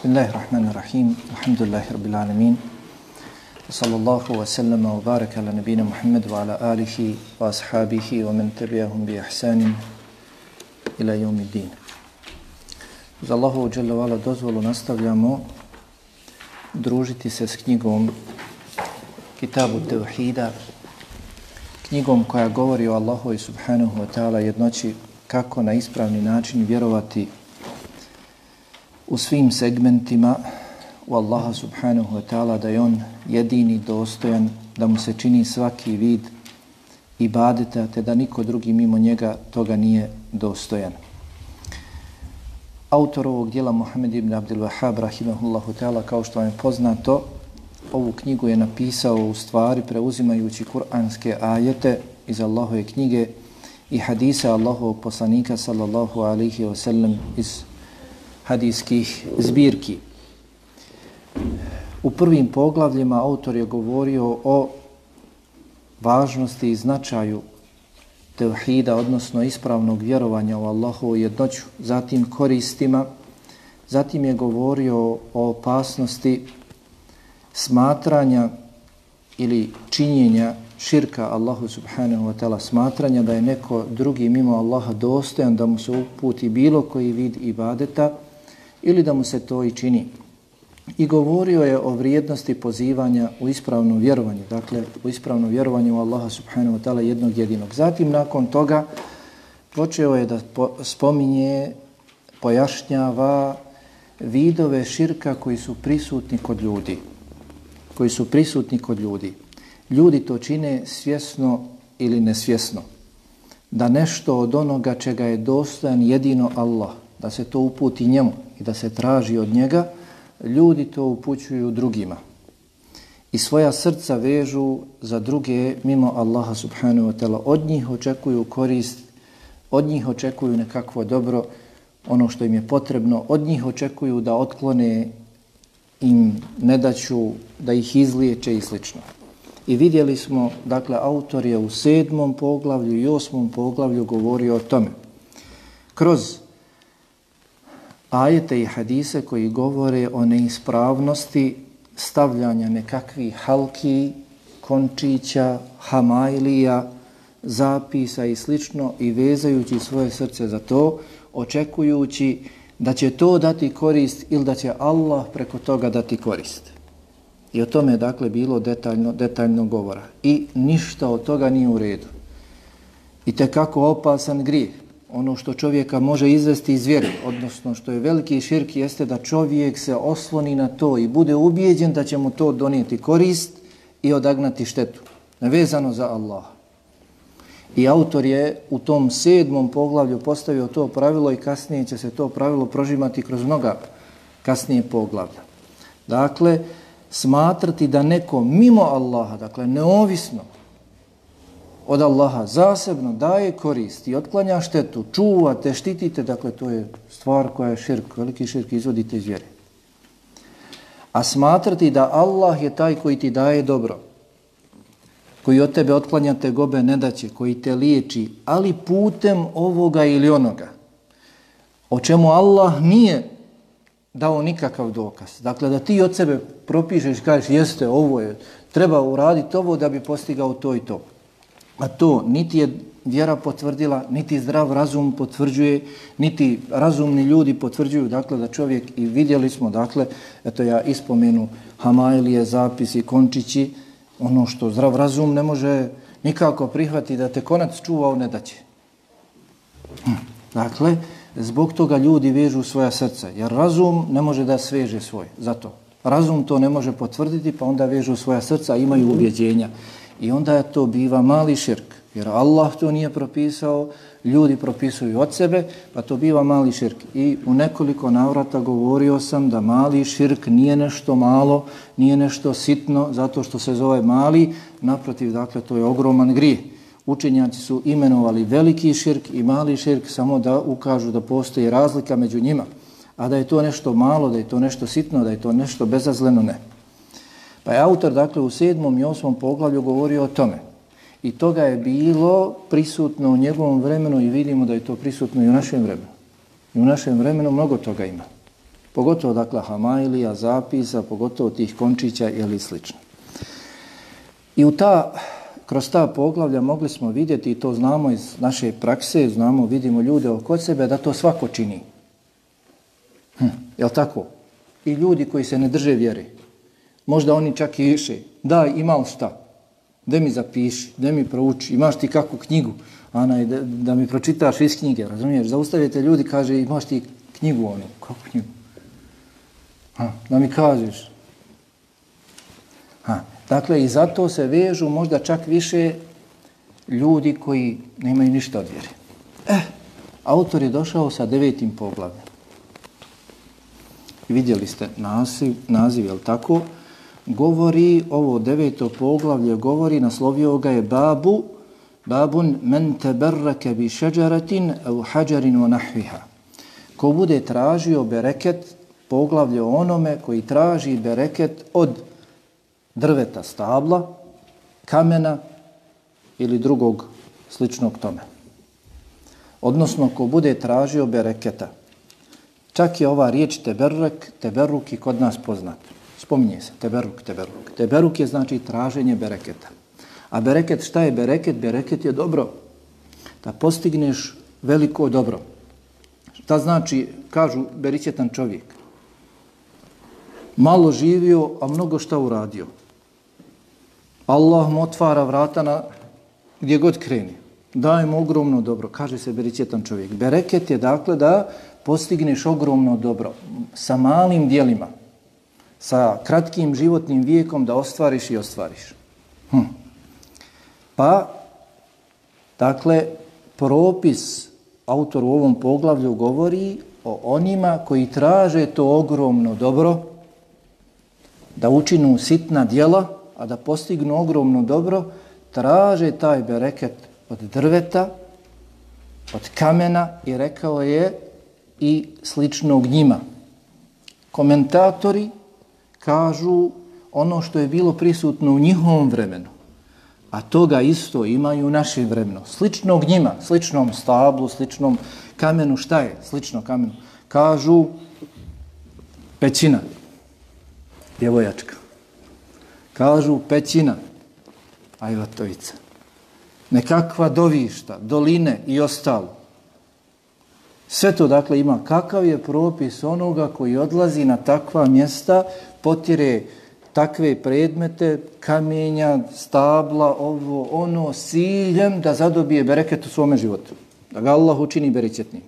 Bismillahirrahmanirrahim. Alhamdulillahi rabbil alamin. Sallallahu wa sallama wa baraka ala nabina Muhammad wa ala alihi wa ashabihi wa man tabi'ahum bi ihsanin ila yawmid din. Uz Allahu jalla wa dozvolu nastavljamo družiti se s knjigom Kitabu Tevhida, knjigom koja govori o Allahu i subhanahu wa ta'ala jednoći kako na ispravni način vjerovati u svim segmentima u Allaha subhanahu wa ta'ala da je on jedini dostojan, da mu se čini svaki vid ibadeta, te da niko drugi mimo njega toga nije dostojan. Autor ovog dijela Muhammed ibn Abdul Wahab rahimahullahu ta'ala kao što vam je poznato ovu knjigu je napisao u stvari preuzimajući kuranske ajete iz Allahove knjige i hadisa Allahovog poslanika sallallahu alaihi wa sallam iz hadijskih zbirki. U prvim poglavljima autor je govorio o važnosti i značaju tevhida, odnosno ispravnog vjerovanja u Allahovu jednoću, zatim koristima, zatim je govorio o opasnosti smatranja ili činjenja širka Allahu subhanahu wa ta'ala smatranja da je neko drugi mimo Allaha dostojan da mu se uputi bilo koji vid ibadeta ili da mu se to i čini. I govorio je o vrijednosti pozivanja u ispravno vjerovanje, dakle u ispravno vjerovanje u Allaha subhanahu wa ta'ala jednog jedinog. Zatim nakon toga počeo je da spominje, pojašnjava vidove širka koji su prisutni kod ljudi. Koji su prisutni kod ljudi ljudi to čine svjesno ili nesvjesno. Da nešto od onoga čega je dostojan jedino Allah, da se to uputi njemu i da se traži od njega, ljudi to upućuju drugima. I svoja srca vežu za druge mimo Allaha subhanahu wa ta'ala. Od njih očekuju korist, od njih očekuju nekakvo dobro, ono što im je potrebno, od njih očekuju da otklone im nedaću, da ih izliječe i slično. I vidjeli smo, dakle, autor je u sedmom poglavlju i osmom poglavlju govorio o tome. Kroz ajete i hadise koji govore o neispravnosti stavljanja nekakvih halki, končića, hamajlija, zapisa i slično i vezajući svoje srce za to, očekujući da će to dati korist ili da će Allah preko toga dati korist. I o tome je dakle bilo detaljno, detaljno govora. I ništa od toga nije u redu. I te kako opasan grijeh, ono što čovjeka može izvesti iz vjere, odnosno što je veliki širk, jeste da čovjek se osloni na to i bude ubijeđen da će mu to donijeti korist i odagnati štetu. Nevezano za Allaha. I autor je u tom sedmom poglavlju postavio to pravilo i kasnije će se to pravilo prožimati kroz mnoga kasnije poglavlja. Dakle, smatrati da neko mimo Allaha, dakle neovisno od Allaha, zasebno daje korist i otklanja štetu, čuvate, štitite, dakle to je stvar koja je širk, veliki širk, izvodite iz vjere. A smatrati da Allah je taj koji ti daje dobro, koji od tebe otklanja te gobe nedaće, koji te liječi, ali putem ovoga ili onoga, o čemu Allah nije dao nikakav dokaz. Dakle, da ti od sebe propišeš kažeš jeste, ovo je, treba uraditi ovo da bi postigao to i to. A to niti je vjera potvrdila, niti zdrav razum potvrđuje, niti razumni ljudi potvrđuju, dakle, da čovjek, i vidjeli smo, dakle, eto ja ispomenu Hamajlije, zapisi, končići, ono što zdrav razum ne može nikako prihvati da te konac čuvao ne nedaće. Hm. Dakle, zbog toga ljudi vežu svoja srca, jer razum ne može da sveže svoj, zato. Razum to ne može potvrditi, pa onda vežu svoja srca, imaju ubjeđenja. I onda je to biva mali širk, jer Allah to nije propisao, ljudi propisuju od sebe, pa to biva mali širk. I u nekoliko navrata govorio sam da mali širk nije nešto malo, nije nešto sitno, zato što se zove mali, naprotiv, dakle, to je ogroman grijeh učenjaci su imenovali veliki širk i mali širk samo da ukažu da postoji razlika među njima. A da je to nešto malo, da je to nešto sitno, da je to nešto bezazleno, ne. Pa je autor, dakle, u sedmom i osmom poglavlju govorio o tome. I toga je bilo prisutno u njegovom vremenu i vidimo da je to prisutno i u našem vremenu. I u našem vremenu mnogo toga ima. Pogotovo, dakle, hamailija, zapisa, pogotovo tih končića ili slično. I u ta, kroz ta poglavlja mogli smo vidjeti, i to znamo iz naše prakse, znamo, vidimo ljude oko sebe, da to svako čini. Hm, je li tako? I ljudi koji se ne drže vjere. Možda oni čak i više. Da, ima šta? Da mi zapiši, da mi prouči, imaš ti kakvu knjigu, Ana, da, da mi pročitaš iz knjige, razumiješ? Zaustavite ljudi, kaže, imaš ti knjigu onu. Kakvu knjigu? Ha, da mi kažeš. Ha, dakle, i zato se vežu možda čak više ljudi koji nemaju ništa od vjere. Eh, autor je došao sa devetim poglavljem. Vidjeli ste naziv, naziv je li tako? Govori, ovo deveto poglavlje govori, naslovio ga je babu, babun men teberrake bi šeđaratin u hađarin u nahviha. Ko bude tražio bereket, poglavlje onome koji traži bereket od drveta stabla, kamena ili drugog sličnog tome. Odnosno, ko bude tražio bereketa. Čak je ova riječ teberrek, teberruk i kod nas poznata. Spominje se, teberuk, teberuk. Teberuk je znači traženje bereketa. A bereket, šta je bereket? Bereket je dobro. Da postigneš veliko dobro. Šta znači, kažu, beričetan čovjek malo živio, a mnogo šta uradio. Allah mu otvara vrata na gdje god kreni. Daje mu ogromno dobro. Kaže se beričetan čovjek. Bereket je dakle da postigneš ogromno dobro sa malim dijelima, sa kratkim životnim vijekom da ostvariš i ostvariš. Hm. Pa, dakle, propis autor u ovom poglavlju govori o onima koji traže to ogromno dobro, da učinu sitna dijela, a da postignu ogromno dobro, traže taj bereket od drveta, od kamena i rekao je i sličnog njima. Komentatori kažu ono što je bilo prisutno u njihovom vremenu, a toga isto imaju u našem vremenu. Sličnog njima, sličnom stablu, sličnom kamenu, šta je slično kamenu? Kažu pećina djevojačka. Kažu pećina, ajvatovica. Nekakva dovišta, doline i ostalo. Sve to dakle ima kakav je propis onoga koji odlazi na takva mjesta, potire takve predmete, kamenja, stabla, ovo, ono, siljem da zadobije bereket u svome životu. Da ga Allah učini beričetnim.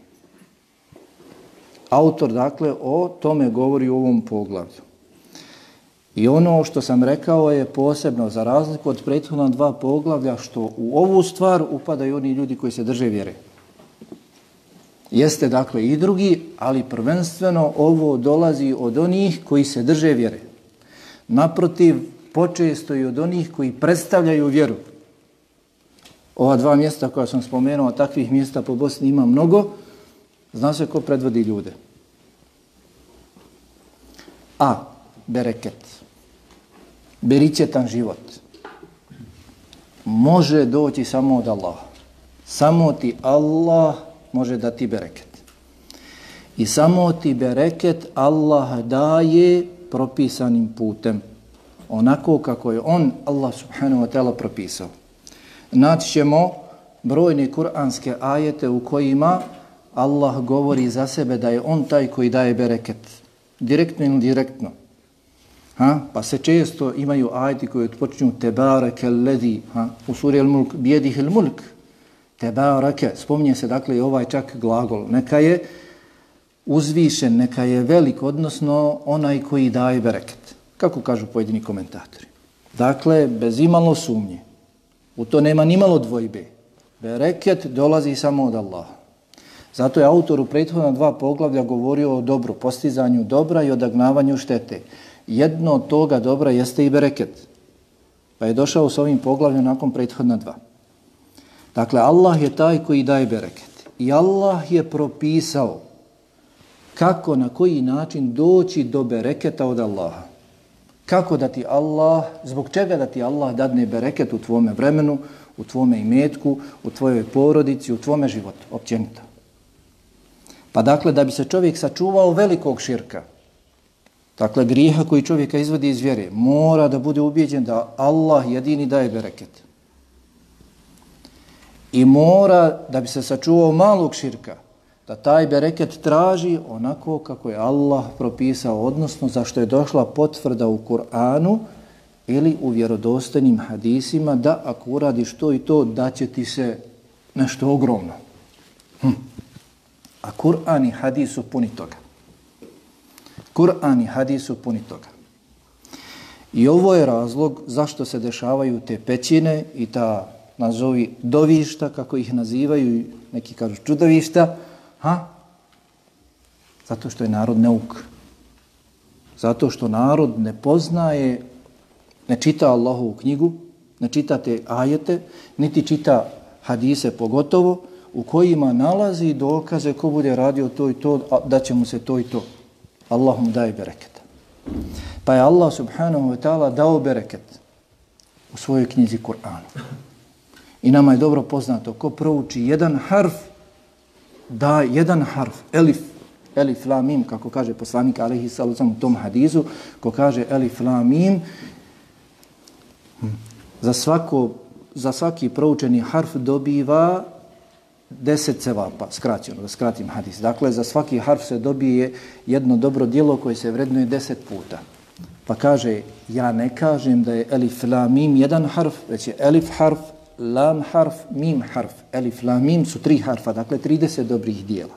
Autor, dakle, o tome govori u ovom poglavlju. I ono što sam rekao je posebno za razliku od prethodna dva poglavlja što u ovu stvar upadaju oni ljudi koji se drže vjere. Jeste dakle i drugi, ali prvenstveno ovo dolazi od onih koji se drže vjere. Naprotiv, počesto i od onih koji predstavljaju vjeru. Ova dva mjesta koja sam spomenuo, takvih mjesta po Bosni ima mnogo, zna se ko predvodi ljude. A, bereket beričetan život može doći samo od Allaha. Samo ti Allah može da ti bereket. I samo ti bereket Allah daje propisanim putem. Onako kako je on, Allah subhanahu wa ta'ala, propisao. Naći ćemo brojne kuranske ajete u kojima Allah govori za sebe da je on taj koji daje bereket. Direktno ili direktno. Ha? Pa se često imaju ajeti koji odpočinju tebareke ledi, ha? u suri al-mulk, bijedih il-mulk, tebareke, spominje se dakle i ovaj čak glagol, neka je uzvišen, neka je velik, odnosno onaj koji daje bereket. Kako kažu pojedini komentatori? Dakle, bez imalo sumnje, u to nema ni malo dvojbe, bereket dolazi samo od Allaha. Zato je autor u prethodna dva poglavlja govorio o dobru, postizanju dobra i odagnavanju štete jedno od toga dobra jeste i bereket. Pa je došao s ovim poglavljom nakon prethodna dva. Dakle, Allah je taj koji daje bereket. I Allah je propisao kako, na koji način doći do bereketa od Allaha. Kako da ti Allah, zbog čega da ti Allah dadne bereket u tvome vremenu, u tvome imetku, u tvojoj porodici, u tvome životu, općenito. Pa dakle, da bi se čovjek sačuvao velikog širka, dakle, grijeha koji čovjeka izvodi iz vjere, mora da bude ubijeđen da Allah jedini daje bereket. I mora, da bi se sačuvao malog širka, da taj bereket traži onako kako je Allah propisao, odnosno zašto je došla potvrda u Kur'anu ili u vjerodostojnim hadisima da ako uradiš to i to, da će ti se nešto ogromno. Hm. A Kur'an i hadis su puni toga. Kur'an i hadis su puni toga. I ovo je razlog zašto se dešavaju te pećine i ta nazovi dovišta, kako ih nazivaju, neki kažu čudovišta, ha? Zato što je narod neuk. Zato što narod ne poznaje, ne čita Allahovu knjigu, ne čita te ajete, niti čita hadise pogotovo, u kojima nalazi dokaze ko bude radio to i to, da će mu se to i to. Allah mu daje bereket. Pa je Allah subhanahu wa ta'ala dao bereket u svojoj knjizi Kur'anu. I nama je dobro poznato ko prouči jedan harf, da jedan harf, elif, elif la mim, kako kaže poslanik alaihi sallam u tom hadizu, ko kaže elif la mim, za, svako, za svaki proučeni harf dobiva deset cevapa, skraćeno, da skratim hadis. Dakle, za svaki harf se dobije jedno dobro dijelo koje se vrednuje deset puta. Pa kaže, ja ne kažem da je elif la mim jedan harf, već je elif harf, lam harf, mim harf. Elif, lam, mim su tri harfa, dakle 30 dobrih dijela.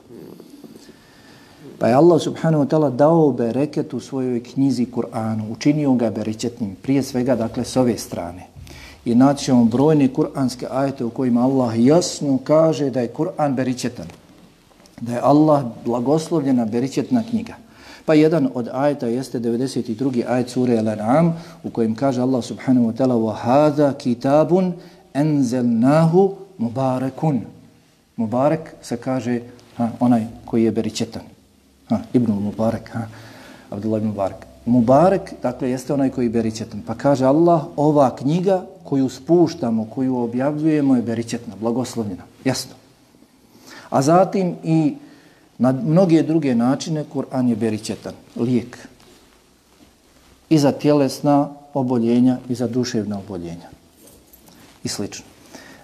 Pa je Allah subhanahu wa ta'ala dao bereket u svojoj knjizi Kur'anu, učinio ga berećetnim, prije svega, dakle, s ove strane. I naći ćemo brojne kur'anske ajete u kojima Allah jasno kaže da je Kur'an beričetan, da je Allah blagoslovljena beričetna knjiga. Pa jedan od ajeta jeste 92. ajet sure Al-An'am u kojem kaže Allah subhanahu wa ta'ala وَهَذَا كِتَابٌ enzelnahu mubarekun. Mubarek se kaže ha, onaj koji je beričetan. Ha, Ibn Mubarek, ha, Abdullah ibn Mubarek. Mubarek, dakle, jeste onaj koji je beričetan. Pa kaže Allah, ova knjiga koju spuštamo, koju objavljujemo je beričetna, blagoslovljena. Jasno. A zatim i na mnoge druge načine Kur'an je beričetan, lijek. I za tjelesna oboljenja i za duševna oboljenja i slično.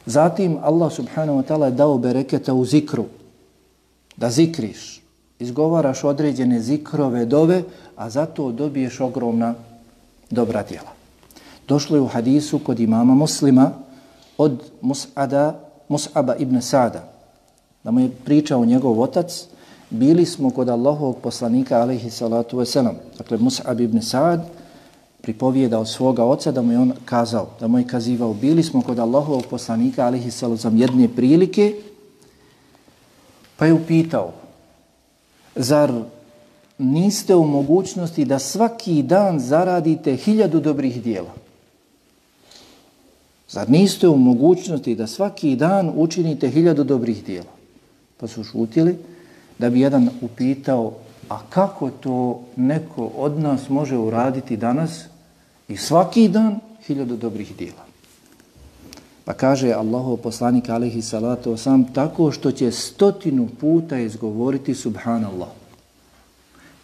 Zatim Allah subhanahu wa ta'ala je dao bereketa u zikru, da zikriš, izgovaraš određene zikrove dove, a zato dobiješ ogromna dobra djela. Došlo je u hadisu kod imama muslima od Mus'ada, Mus'aba ibn Sada, da mu je pričao njegov otac, bili smo kod Allahovog poslanika, alaihi salatu wasalam, dakle Mus'ab ibn Sa'ad, pripovijeda od svoga oca da mu je on kazao, da mu je kazivao, bili smo kod Allahovog poslanika, alihi sallam, jedne prilike, pa je upitao, zar niste u mogućnosti da svaki dan zaradite hiljadu dobrih dijela? Zar niste u mogućnosti da svaki dan učinite hiljadu dobrih dijela? Pa su šutili da bi jedan upitao, a kako to neko od nas može uraditi danas I svaki dan hiljadu dobrih dijela. Pa kaže Allahov poslanik alaihi salatu osam tako što će stotinu puta izgovoriti subhanallah.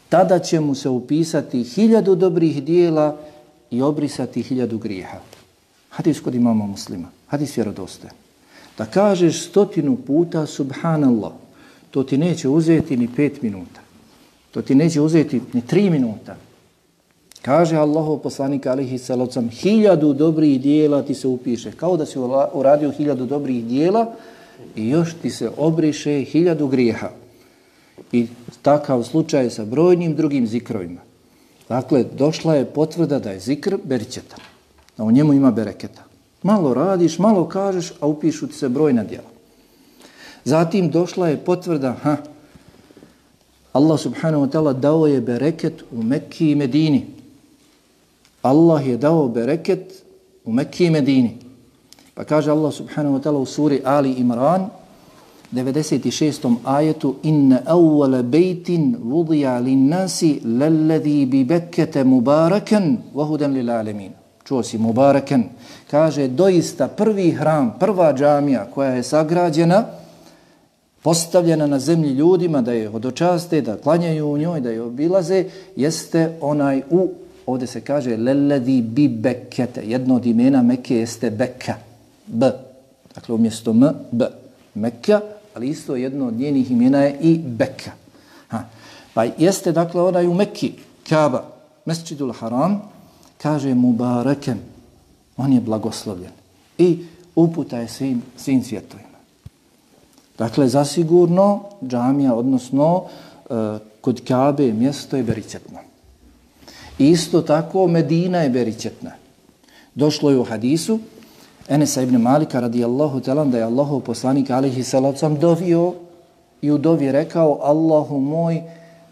Tada će mu se upisati hiljadu dobrih dijela i obrisati hiljadu grijeha. Hadis kod imama muslima. Hadis vjerodostoje. Da kažeš stotinu puta subhanallah, to ti neće uzeti ni pet minuta. To ti neće uzeti ni tri minuta. Kaže Allahov poslanik alihi salocam, hiljadu dobrih dijela ti se upiše, kao da si uradio hiljadu dobrih dijela i još ti se obriše hiljadu grijeha. I takav slučaj je sa brojnim drugim zikrovima. Dakle, došla je potvrda da je zikr beričetan, da u njemu ima bereketa. Malo radiš, malo kažeš, a upišu ti se brojna dijela. Zatim došla je potvrda, ha, Allah subhanahu wa ta'ala dao je bereket u Mekki i Medini. Allah je dao bereket u Mekki i Medini. Pa kaže Allah subhanahu wa ta'ala u suri Ali Imran, 96. ajetu, Inna awwala bejtin vudija lin nasi lalladhi bi bekkete mubarakan vahudan lil alemin. Čuo si mubarakan. Kaže, doista prvi hram, prva džamija koja je sagrađena, postavljena na zemlji ljudima da je hodočaste, da klanjaju u njoj, da je obilaze, jeste onaj u, ovdje se kaže, leledi bi bekete. Jedno od imena Mekke jeste Bekka. B. Dakle, umjesto M, B. Mekka, ali isto jedno od njenih imena je i Bekka. Ha. Pa jeste, dakle, onaj u Mekki, Kaaba, Mesčidul Haram, kaže Mubareken, on je blagoslovljen. I uputa je svim, svim svjetovima. Dakle, zasigurno džamija, odnosno e, kod Kabe mjesto je bericetno. Isto tako Medina je beričetna. Došlo je u hadisu Enesa ibn Malika radijallahu talan da je Allahov poslanik alihi salacom dovio i u dovi rekao Allahu moj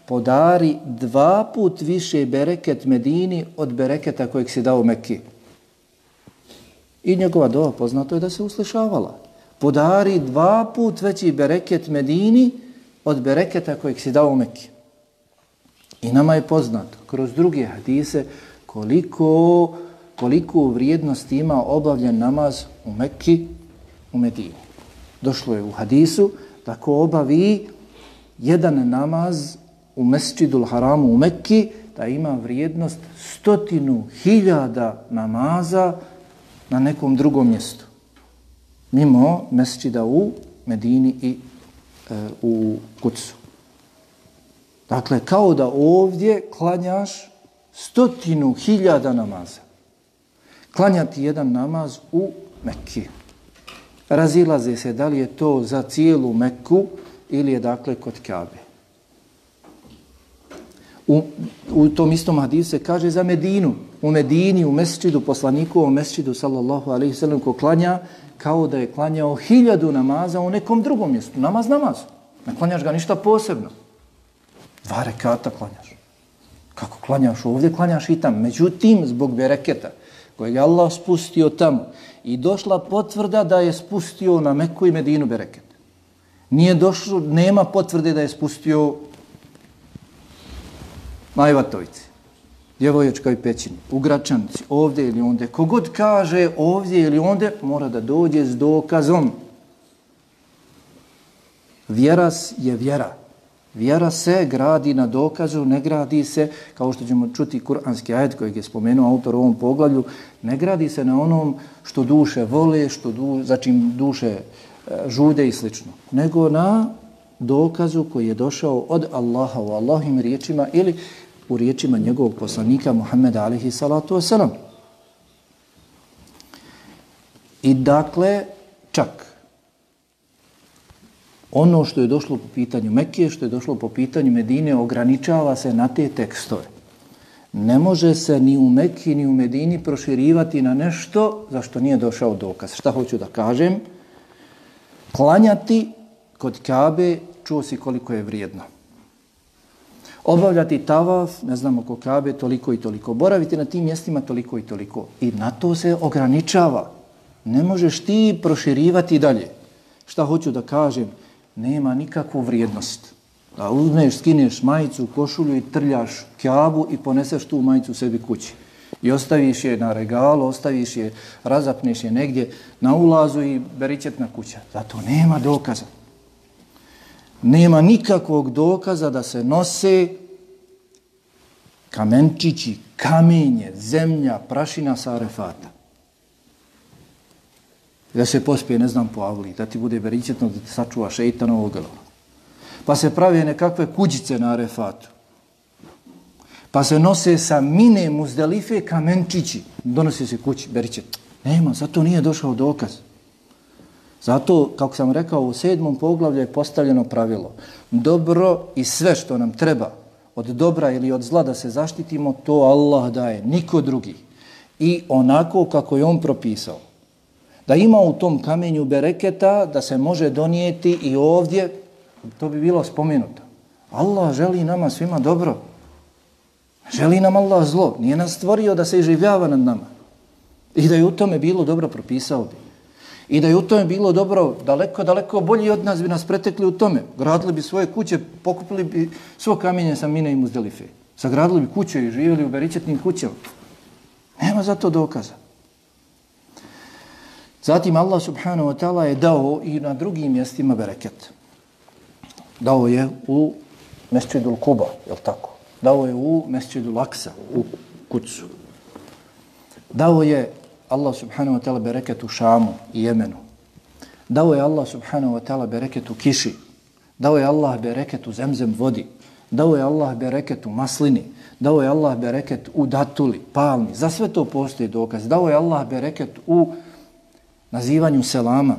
podari dva put više bereket Medini od bereketa kojeg si dao Mekki. I njegova dova poznato je da se uslišavala. Podari dva put veći bereket Medini od bereketa kojeg si dao Mekki. I nama je poznato kroz druge hadise koliko, koliko vrijednost ima obavljen namaz u Mekki, u Medini. Došlo je u hadisu da ko obavi jedan namaz u Mesčidul Haramu u Mekki, da ima vrijednost stotinu hiljada namaza na nekom drugom mjestu. Mimo Mesčida u Medini i e, u Kucu. Dakle, kao da ovdje klanjaš stotinu hiljada namaza. Klanjati jedan namaz u Mekki. Razilaze se da li je to za cijelu Mekku ili je dakle kod Kabe. U, u tom istom hadisu se kaže za Medinu. U Medini, u mesčidu, poslaniku, u mesčidu, sallallahu alaihi sallam, ko klanja, kao da je klanjao hiljadu namaza u nekom drugom mjestu. Namaz, namaz. Ne klanjaš ga ništa posebno. Dva rekata klanjaš. Kako klanjaš ovdje, klanjaš i tam. Međutim, zbog bereketa kojeg je Allah spustio tamo i došla potvrda da je spustio na Meku i Medinu bereket. Nije došlo, nema potvrde da je spustio Majvatovici, Djevojačkoj pećini, u Gračanici, ovdje ili onde. Kogod kaže ovdje ili onde, mora da dođe s dokazom. Vjeras je vjera. Vjera se gradi na dokazu, ne gradi se, kao što ćemo čuti kuranski ajed kojeg je spomenuo autor u ovom poglavlju, ne gradi se na onom što duše vole, što du, za čim duše e, žude i slično, nego na dokazu koji je došao od Allaha u Allahim riječima ili u riječima njegovog poslanika Muhammeda alihi salatu wasalam. I dakle, čak, ono što je došlo po pitanju Mekije, što je došlo po pitanju Medine, ograničava se na te tekstove. Ne može se ni u Mekiji ni u Medini proširivati na nešto za što nije došao dokaz. Šta hoću da kažem? Klanjati kod Kabe čuo si koliko je vrijedno. Obavljati tavaf, ne znam oko Kabe, toliko i toliko. Boraviti na tim mjestima toliko i toliko. I na to se ograničava. Ne možeš ti proširivati dalje. Šta hoću da kažem? Nema nikakvu vrijednost. Da uzmeš, skineš majicu, košulju i trljaš kjabu i poneseš tu majicu sebi kući. I ostaviš je na regalu, ostaviš je, razapneš je negdje na ulazu i beričetna kuća. Zato nema dokaza. Nema nikakvog dokaza da se nose kamenčići, kamenje, zemlja, prašina sa arefata da se pospije, ne znam, po avli, da ti bude veričetno, da te sačuva šeitan ovog Pa se pravi nekakve kuđice na arefatu. Pa se nose sa mine muzdelife kamenčići. Donosi se kući, beričet. Nema, zato nije došao dokaz. Zato, kako sam rekao, u sedmom poglavlju je postavljeno pravilo. Dobro i sve što nam treba od dobra ili od zla da se zaštitimo, to Allah daje, niko drugi. I onako kako je on propisao da ima u tom kamenju bereketa, da se može donijeti i ovdje, to bi bilo spomenuto. Allah želi nama svima dobro. Želi nam Allah zlo. Nije nas stvorio da se iživljava nad nama. I da je u tome bilo dobro, propisao bi. I da je u tome bilo dobro, daleko, daleko bolji od nas bi nas pretekli u tome. Gradili bi svoje kuće, pokupili bi svo kamenje sa mine i muzdelife. Sagradili bi kuće i živjeli u beričetnim kućama. Nema za to dokaza. Zatim Allah subhanahu wa ta'ala je dao i na drugim mjestima bereket. Dao je u Mesčidul Kuba, je li tako? Dao je u Mesčidul Aksa, u kucu. Dao je Allah subhanahu wa ta'ala bereket u Šamu i Jemenu. Dao je Allah subhanahu wa ta'ala bereket u kiši. Dao je Allah bereket u zemzem vodi. Dao je Allah bereket u maslini. Dao je Allah bereket u datuli, palmi. Za sve to postoji dokaz. Dao je Allah bereket u nazivanju selama.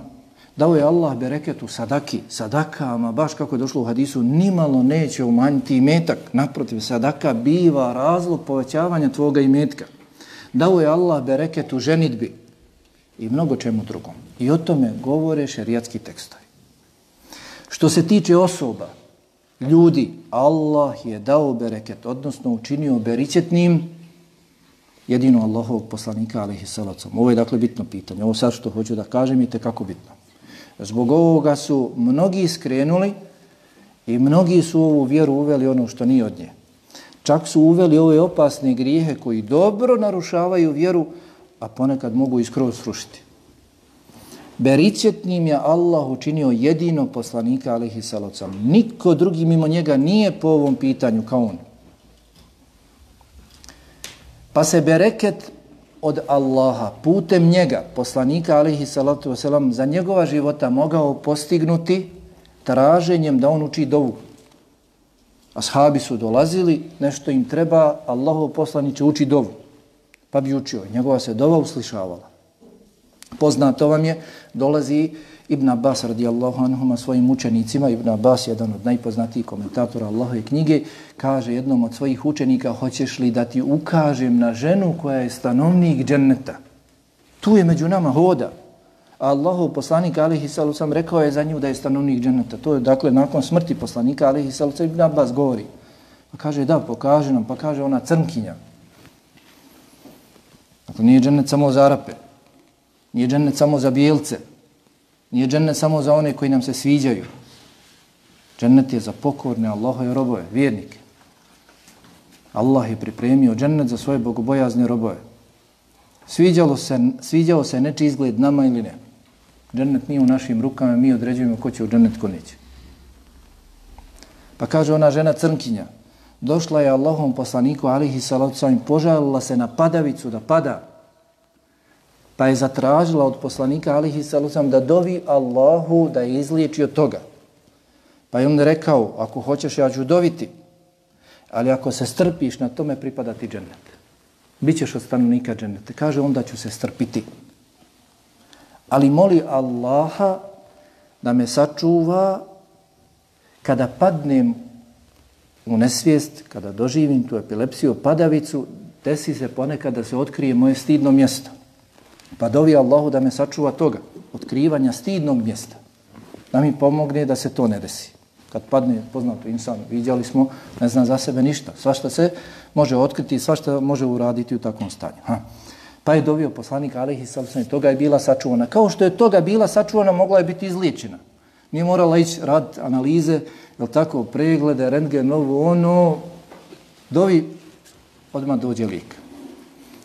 Dao je Allah bereket u sadaki, sadakama, baš kako je došlo u hadisu, nimalo neće umanjiti imetak. Naprotiv, sadaka biva razlog povećavanja tvoga imetka. Dao je Allah bereket u ženitbi i mnogo čemu drugom. I o tome govore šerijatski tekstovi. Što se tiče osoba, ljudi, Allah je dao bereket, odnosno učinio beričetnim jedino Allahovog poslanika, alaihi salacom. Ovo je dakle bitno pitanje. Ovo sad što hoću da kažem je kako bitno. Zbog ovoga su mnogi skrenuli i mnogi su ovu vjeru uveli ono što nije od nje. Čak su uveli ove opasne grijehe koji dobro narušavaju vjeru, a ponekad mogu iskroz srušiti. Bericetnim je Allah učinio jedino poslanika, alihi salocam. Niko drugi mimo njega nije po ovom pitanju kao on. Pa se bereket od Allaha putem njega, poslanika, alihi salatu wasalam, za njegova života mogao postignuti traženjem da on uči dovu. Ashabi su dolazili, nešto im treba, Allahov poslaniće uči dovu. Pa bi učio. Njegova se dova uslišavala. Poznato vam je, dolazi Ibn Abbas radijallahu anhuma svojim učenicima, Ibn Abbas je jedan od najpoznatijih komentatora Allahove knjige, kaže jednom od svojih učenika, hoćeš li da ti ukažem na ženu koja je stanovnik dženneta? Tu je među nama hoda. Allahu poslanik alihi salu sam rekao je za nju da je stanovnik dženeta. To je dakle nakon smrti poslanika alihi salu sam Ibn Abbas govori. Pa kaže da, pokaže nam, pa kaže ona crnkinja. Dakle, nije dženet samo za Arape. Nije džennet samo za bijelce. Nije džennet samo za one koji nam se sviđaju. Džennet je za pokorne Allahove i vjernike. Allah je pripremio džennet za svoje bogobojazne robove. Sviđalo se, sviđao se neči izgled nama ili ne. Džennet nije u našim rukama, mi određujemo ko će u džennet, ko neće. Pa kaže ona žena crnkinja, došla je Allahom poslaniku, alihi salatu sallam, požalila se na padavicu da pada, pa je zatražila od poslanika alihi salusam da dovi Allahu da je izliječi od toga. Pa je on rekao, ako hoćeš ja ću doviti, ali ako se strpiš na tome pripada ti džennet. Bićeš od stanovnika džennete. Kaže, onda ću se strpiti. Ali moli Allaha da me sačuva kada padnem u nesvijest, kada doživim tu epilepsiju, padavicu, desi se ponekad da se otkrije moje stidno mjesto. Pa dovi Allahu da me sačuva toga, otkrivanja stidnog mjesta. Da mi pomogne da se to ne desi. Kad padne poznato insan, vidjeli smo, ne zna za sebe ništa. Svašta se može otkriti i svašta može uraditi u takvom stanju. Ha. Pa je dovio poslanik Alihi Salsan toga je bila sačuvana. Kao što je toga bila sačuvana, mogla je biti izliječena. Nije morala ići rad analize, je tako, preglede, rentgen, ovo, ono, dovi, odmah dođe lik.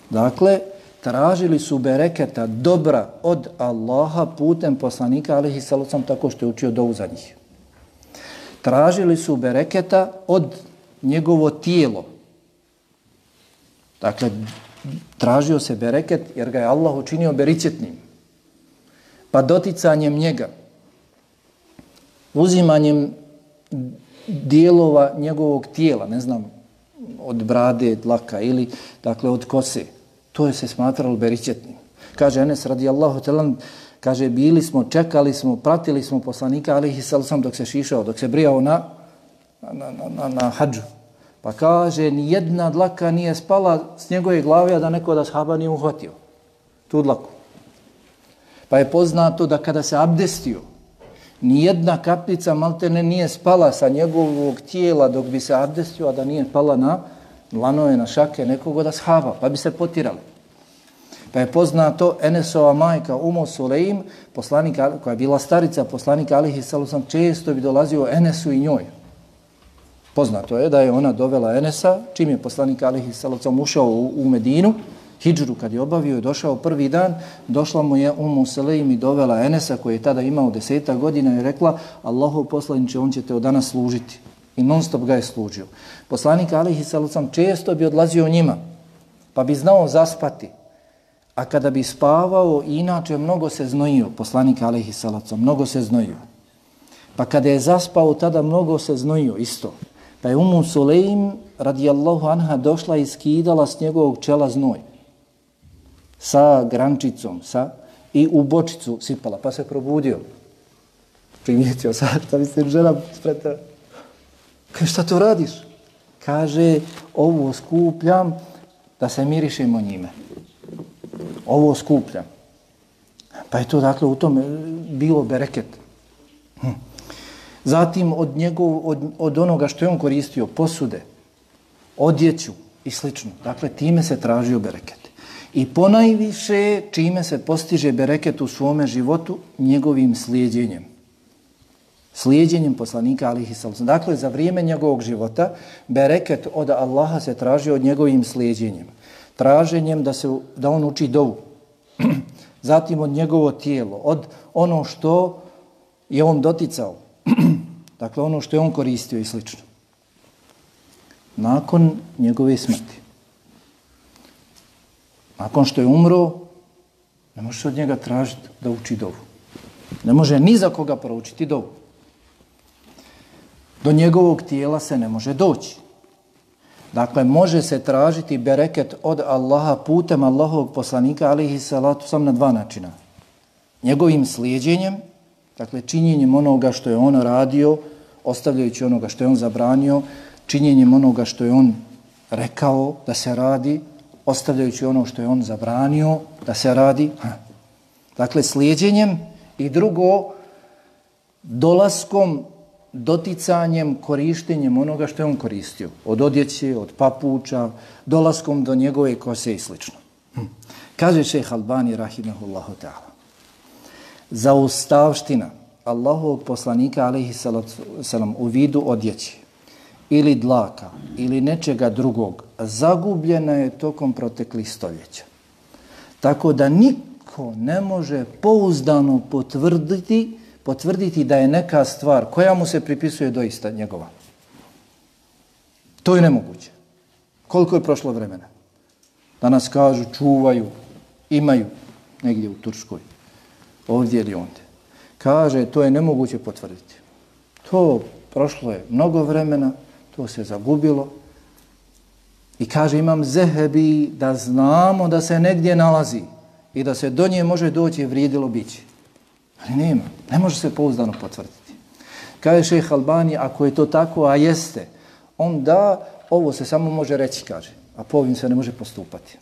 Dakle, tražili su bereketa dobra od Allaha putem poslanika alihi salucam, tako što je učio dovu za njih. Tražili su bereketa od njegovo tijelo. Dakle, tražio se bereket jer ga je Allah učinio beričetnim. Pa doticanjem njega, uzimanjem dijelova njegovog tijela, ne znam, od brade, dlaka ili dakle od kose, To je se smatralo beričetnim. Kaže Enes radijallahu talan, kaže bili smo, čekali smo, pratili smo poslanika alihi sam dok se šišao, dok se brijao na, na, na, na, na hađu. Pa kaže, ni jedna dlaka nije spala s njegove glave, a da neko da shaba nije uhvatio. Tu dlaku. Pa je poznato da kada se abdestio, ni jedna kaplica maltene nije spala sa njegovog tijela dok bi se abdestio, a da nije spala na lanove na šake nekog da ashaba, pa bi se potirali. Pa je poznato Enesova majka Umo Suleim, poslanika, koja je bila starica poslanika Alihi Salusam, često bi dolazio Enesu i njoj. Poznato je da je ona dovela Enesa, čim je poslanik Alihi Salusam ušao u, u Medinu, Hidžru kad je obavio i došao prvi dan, došla mu je Umu Seleim i dovela Enesa koji je tada imao deseta godina i rekla Allahu poslaniče, on će te od danas služiti. I non stop ga je služio. Poslanik Alihi Salucam često bi odlazio njima, pa bi znao zaspati. A kada bi spavao, inače mnogo se znojio, poslanik Alihi Salucam, mnogo se znojio. Pa kada je zaspao, tada mnogo se znojio, isto. Pa je Umu Suleim, radijallahu anha, došla i skidala s njegovog čela znoj. Sa grančicom, sa, i u bočicu sipala, pa se probudio. Primijetio sad, da bi se žena spretala. Kaže, šta to radiš? Kaže, ovo skupljam da se mirišemo njime. Ovo skupljam. Pa je to dakle u tome bilo bereket. Hm. Zatim od, njegov, od, od onoga što je on koristio, posude, odjeću i slično. Dakle, time se tražio bereket. I ponajviše čime se postiže bereket u svome životu, njegovim slijedjenjem. Slijedjenjem poslanika alihi sallam. Dakle, za vrijeme njegovog života, bereket od Allaha se traži od njegovim slijedjenjem. Traženjem da, se, da on uči dovu. Zatim od njegovo tijelo, od ono što je on doticao, dakle ono što je on koristio i slično. Nakon njegove smrti. Nakon što je umro, ne može od njega tražiti da uči dovu. Ne može ni za koga proučiti dovu. Do njegovog tijela se ne može doći. Dakle, može se tražiti bereket od Allaha putem Allahovog poslanika, alihi salatu, sam na dva načina. Njegovim slijedjenjem, Dakle, činjenjem onoga što je on radio, ostavljajući onoga što je on zabranio, činjenjem onoga što je on rekao da se radi, ostavljajući ono što je on zabranio da se radi. Dakle, slijedjenjem i drugo, dolaskom, doticanjem, korištenjem onoga što je on koristio. Od odjeće, od papuča, dolaskom do njegove kose i sl. Hm. Kaže šeha Albani, rahimahullahu ta'ala zaustavština Allahovog poslanika alaihi salam u vidu odjeće ili dlaka ili nečega drugog zagubljena je tokom proteklih stoljeća. Tako da niko ne može pouzdano potvrditi, potvrditi da je neka stvar koja mu se pripisuje doista njegova. To je nemoguće. Koliko je prošlo vremena? Danas kažu, čuvaju, imaju negdje u Turskoj ovdje ili onda. Kaže, to je nemoguće potvrditi. To prošlo je mnogo vremena, to se zagubilo. I kaže, imam zehebi da znamo da se negdje nalazi i da se do nje može doći vrijedilo bići. Ali nema, ne može se pouzdano potvrditi. Kaže šejh Albani, ako je to tako, a jeste, onda ovo se samo može reći, kaže, a po ovim se ne može postupati.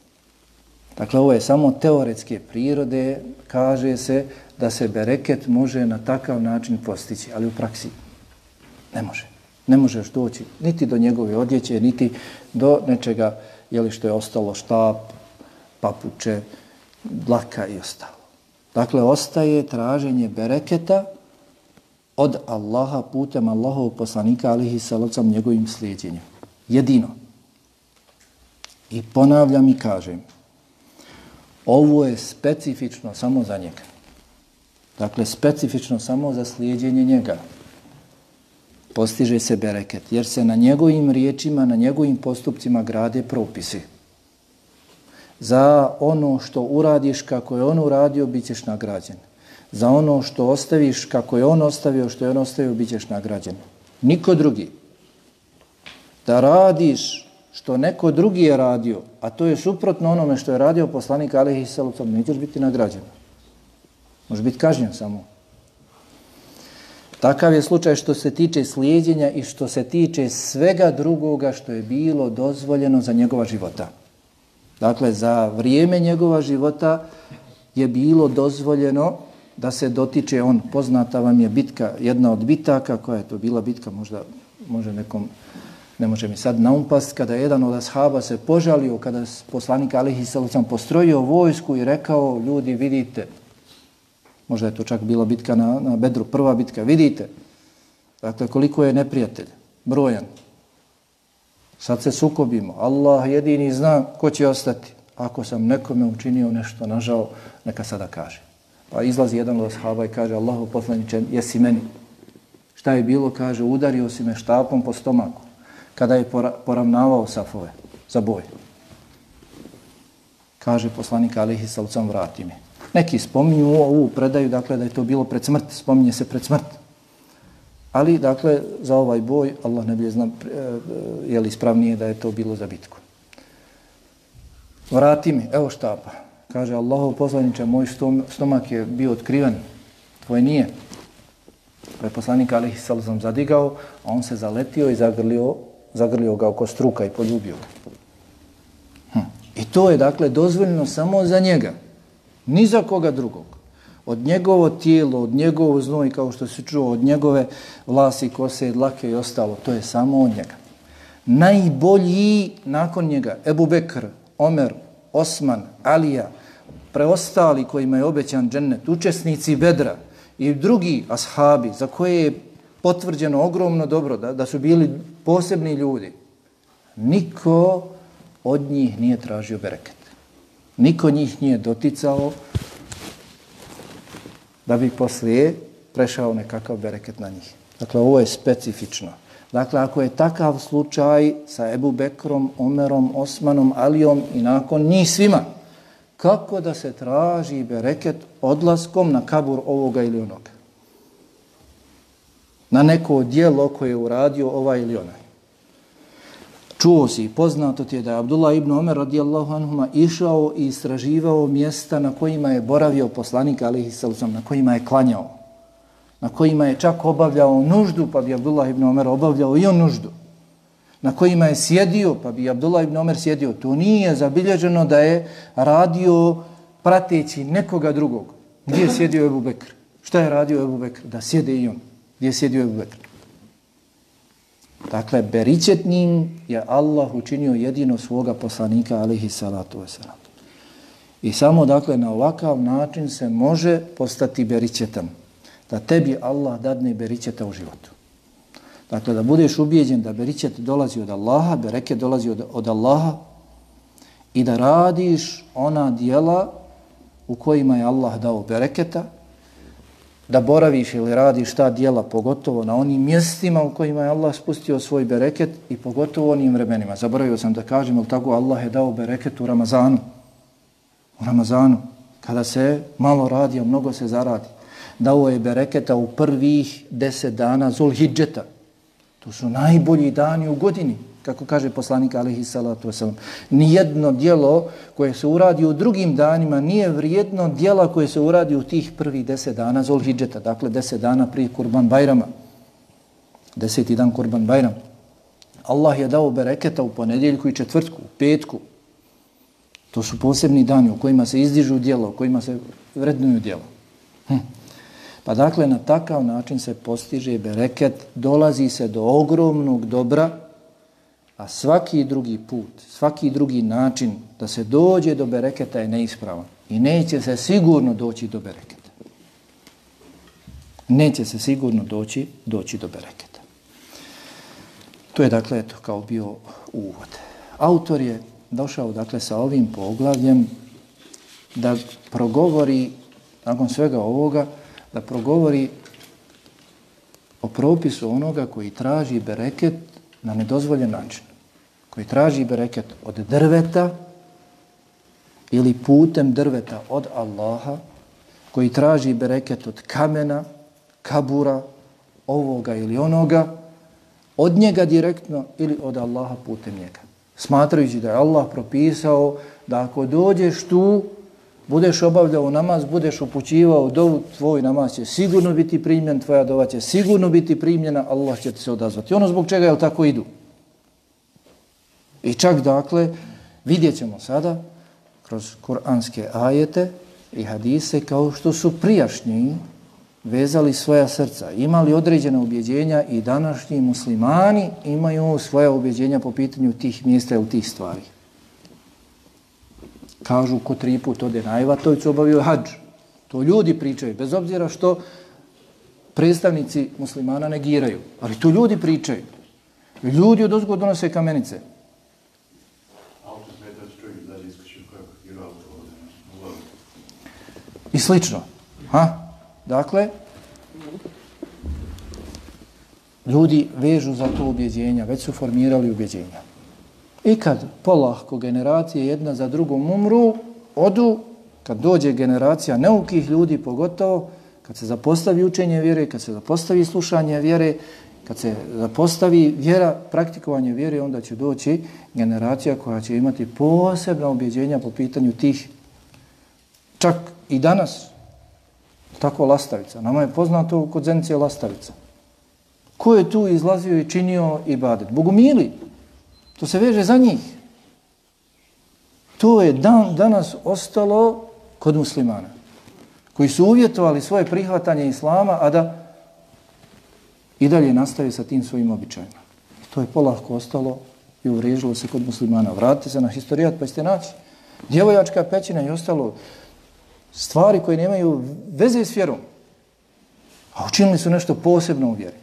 Dakle, ovo je samo teoretske prirode, kaže se da se bereket može na takav način postići, ali u praksi ne može. Ne možeš doći niti do njegove odjeće, niti do nečega jeli što je ostalo štap, papuče, dlaka i ostalo. Dakle, ostaje traženje bereketa od Allaha putem Allahovog poslanika alihi salacom njegovim slijedjenjem. Jedino. I ponavljam i kažem, Ovo je specifično samo za njega. Dakle, specifično samo za slijedjenje njega. Postiže se bereket, jer se na njegovim riječima, na njegovim postupcima grade propisi. Za ono što uradiš kako je on uradio, bit ćeš nagrađen. Za ono što ostaviš kako je on ostavio, što je on ostavio, bit ćeš nagrađen. Niko drugi. Da radiš što neko drugi je radio, a to je suprotno onome što je radio poslanik Alihi Salutom, nećeš biti nagrađen. Može biti kažnjen samo. Takav je slučaj što se tiče slijedjenja i što se tiče svega drugoga što je bilo dozvoljeno za njegova života. Dakle, za vrijeme njegova života je bilo dozvoljeno da se dotiče on. Poznata vam je bitka, jedna od bitaka, koja je to bila bitka, možda može nekom ne može mi sad naumpast, kada jedan od ashaba se požalio, kada poslanik Alihi Salucan postrojio vojsku i rekao, ljudi, vidite, možda je to čak bila bitka na, na Bedru, prva bitka, vidite, dakle, koliko je neprijatelj, brojan. Sad se sukobimo, Allah jedini zna ko će ostati. ako sam nekome učinio nešto nažao, neka sada kaže. Pa izlazi jedan od ashaba i kaže, Allahu poslaniče, jesi meni? Šta je bilo? Kaže, udario si me štapom po stomaku kada je poravnavao safove za boj. Kaže poslanik Alihi Salucam, vrati mi. Neki spominju ovu predaju, dakle, da je to bilo pred smrt, spominje se pred smrt. Ali, dakle, za ovaj boj, Allah ne bi zna, e, je li ispravnije da je to bilo za bitku. Vrati mi, evo štapa. Kaže, Allahov poslaniče, moj stomak je bio otkriven, tvoj nije. Pa je poslanik Alihi Salcom zadigao, a on se zaletio i zagrlio, zagrlio ga oko struka i poljubio ga. Hm. I to je, dakle, dozvoljeno samo za njega ni za koga drugog. Od njegovo tijelo, od njegovo znoj, kao što se čuo, od njegove vlasi, kose, dlake i ostalo, to je samo od njega. Najbolji nakon njega, Ebu Bekr, Omer, Osman, Alija, preostali kojima je obećan džennet, učesnici Bedra i drugi ashabi za koje je potvrđeno ogromno dobro da, da su bili posebni ljudi, niko od njih nije tražio bereket. Niko njih nije doticao da bi poslije prešao nekakav bereket na njih. Dakle, ovo je specifično. Dakle, ako je takav slučaj sa Ebu Bekrom, Omerom, Osmanom, Alijom i nakon njih svima, kako da se traži bereket odlaskom na kabur ovoga ili onoga? Na neko dijelo koje je uradio ovaj ili onaj. Čuo si, poznato ti je da je Abdullah ibn Omer radijallahu anhuma išao i istraživao mjesta na kojima je boravio poslanik alihi sallam, na kojima je klanjao, na kojima je čak obavljao nuždu, pa bi Abdullah ibn Omer obavljao i on nuždu, na kojima je sjedio, pa bi Abdullah ibn Omer sjedio. To nije zabilježeno da je radio prateći nekoga drugog. Gdje je sjedio Ebu Bekr? Šta je radio Ebu Bekr? Da sjede i on. Gdje je sjedio Ebu Bekr? Dakle, beričetnim je Allah učinio jedino svoga poslanika, alihi salatu wasalam. I samo, dakle, na ovakav način se može postati beričetan. Da tebi Allah dadne beričeta u životu. Dakle, da budeš ubijeđen da beričet dolazi od Allaha, bereke dolazi od, od Allaha i da radiš ona dijela u kojima je Allah dao bereketa, da boraviš ili radiš ta dijela, pogotovo na onim mjestima u kojima je Allah spustio svoj bereket i pogotovo onim vremenima. Zaboravio sam da kažem, ali tako Allah je dao bereket u Ramazanu. U Ramazanu, kada se malo radi, a mnogo se zaradi. Dao je bereketa u prvih deset dana Zulhidžeta. To su najbolji dani u godini kako kaže poslanik alihi salatu wasalam. Nijedno dijelo koje se uradi u drugim danima nije vrijedno dijela koje se uradi u tih prvih deset dana Zolhidžeta, dakle deset dana prije Kurban Bajrama. Deseti dan Kurban Bajram. Allah je dao bereketa u ponedjeljku i četvrtku, u petku. To su posebni dani u kojima se izdižu dijelo, u kojima se vrednuju dijelo. Hm. Pa dakle, na takav način se postiže bereket, dolazi se do ogromnog dobra, A svaki drugi put, svaki drugi način da se dođe do bereketa je neispravan. I neće se sigurno doći do bereketa. Neće se sigurno doći, doći do bereketa. To je dakle eto, kao bio uvod. Autor je došao dakle sa ovim poglavljem da progovori, nakon svega ovoga, da progovori o propisu onoga koji traži bereket na nedozvoljen način koji traži bereket od drveta ili putem drveta od Allaha, koji traži bereket od kamena, kabura, ovoga ili onoga, od njega direktno ili od Allaha putem njega. Smatrajući da je Allah propisao da ako dođeš tu, budeš obavljao namaz, budeš upućivao dovu, tvoj namaz će sigurno biti primljen, tvoja dova će sigurno biti primljena, Allah će ti se odazvati. Ono zbog čega je tako idu? I čak dakle, vidjet ćemo sada kroz kuranske ajete i hadise kao što su prijašnji vezali svoja srca, imali određene ubjeđenja i današnji muslimani imaju svoja ubjeđenja po pitanju tih mjesta u tih stvari. Kažu ko tri put ode na Ivatovicu obavio hađ. To ljudi pričaju, bez obzira što predstavnici muslimana negiraju. Ali to ljudi pričaju. Ljudi od ozgo donose kamenice. I slično. Ha? Dakle, ljudi vežu za to ubjeđenja, već su formirali ubjeđenja. I kad polahko generacije jedna za drugom umru, odu, kad dođe generacija neukih ljudi pogotovo, kad se zapostavi učenje vjere, kad se zapostavi slušanje vjere, kad se zapostavi vjera, praktikovanje vjere, onda će doći generacija koja će imati posebna objeđenja po pitanju tih, čak i danas, tako lastavica. Nama je poznato kod Zenice lastavica. Ko je tu izlazio i činio ibadet? Bogumili. To se veže za njih. To je dan, danas ostalo kod muslimana. Koji su uvjetovali svoje prihvatanje islama, a da i dalje nastave sa tim svojim običajima. To je polahko ostalo i uvriježilo se kod muslimana. Vratite se na historijat pa ste naći. Djevojačka pećina i ostalo stvari koje nemaju veze s vjerom. A učinili su nešto posebno u vjeri.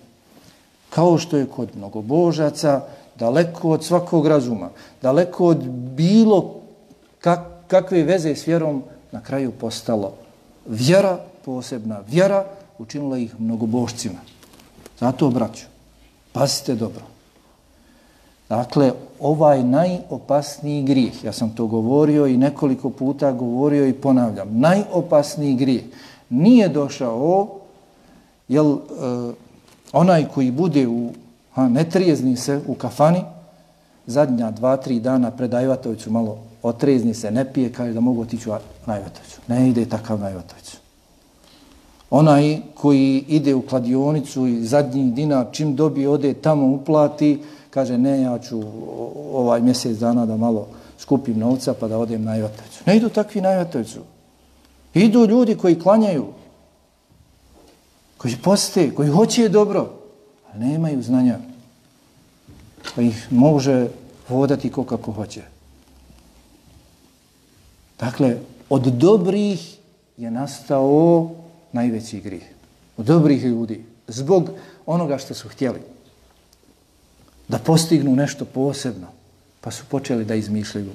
Kao što je kod mnogobožaca, daleko od svakog razuma, daleko od bilo kak, kakve veze s vjerom, na kraju postalo vjera, posebna vjera, učinila ih mnogobožcima. Zato, braću, pazite dobro. Dakle, ovaj najopasniji grijeh, ja sam to govorio i nekoliko puta govorio i ponavljam, najopasniji grijeh nije došao, jel, e, onaj koji bude u, ha, ne trijezni se u kafani, zadnja dva, tri dana pred Ajvatoviću malo otrezni se, ne pije, kaže da mogu otići u Ajvatoviću. Ne ide takav Ajvatoviću. Onaj koji ide u kladionicu i zadnji dinar, čim dobije, ode tamo uplati, kaže ne, ja ću ovaj mjesec dana da malo skupim novca pa da odem na Ajvatoviću. Ne idu takvi na Ajvatoviću. Idu ljudi koji klanjaju, koji poste, koji hoće dobro, a nemaju znanja. Pa ih može vodati ko kako hoće. Dakle, od dobrih je nastao najveći grijeh. Od dobrih ljudi. Zbog onoga što su htjeli. Da postignu nešto posebno. Pa su počeli da izmišljaju.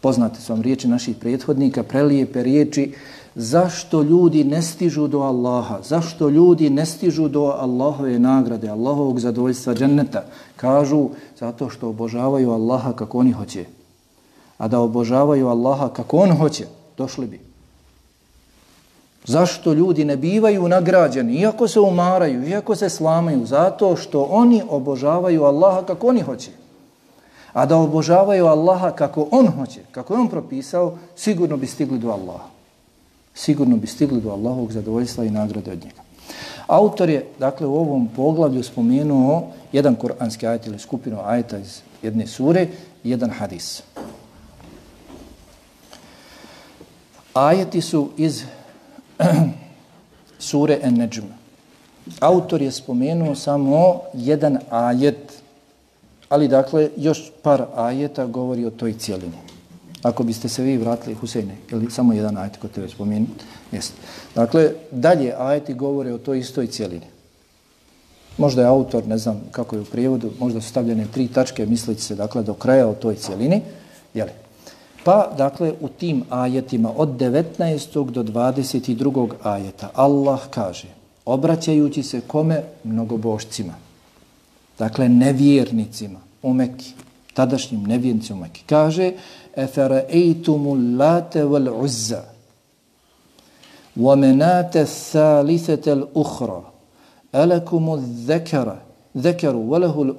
Poznate su vam riječi naših prethodnika, prelijepe riječi. Zašto ljudi ne stižu do Allaha? Zašto ljudi ne stižu do Allahove nagrade, Allahovog zadovoljstva dženneta? Kažu zato što obožavaju Allaha kako oni hoće. A da obožavaju Allaha kako on hoće, došli bi. Zašto ljudi ne bivaju nagrađeni, iako se umaraju, iako se slamaju, zato što oni obožavaju Allaha kako oni hoće. A da obožavaju Allaha kako on hoće, kako je on propisao, sigurno bi stigli do Allaha. Sigurno bi stigli do Allahovog zadovoljstva i nagrade od njega. Autor je, dakle, u ovom poglavlju spomenuo jedan koranski ajet ili skupinu ajeta iz jedne sure i jedan hadis. Ajeti su iz sure En-Najm. Autor je spomenuo samo jedan ajet, ali dakle još par ajeta govori o toj cijelini. Ako biste se vi vratili, Husejne, ili samo jedan ajet ko te već spomenu, jeste. Dakle, dalje ajeti govore o toj istoj cijelini. Možda je autor, ne znam kako je u prijevodu, možda su stavljene tri tačke, misleći se dakle do kraja o toj cijelini, jeli? Pa, dakle, u tim ajetima od 19. do 22. ajeta Allah kaže, obraćajući se kome? Mnogobošcima. Dakle, nevjernicima u Mekki, tadašnjim nevjernicima u Mekki. Kaže, efera'ejtumu late wal uzza wa menate thalithete l'ukhra alakumu dhekara dhekaru walahu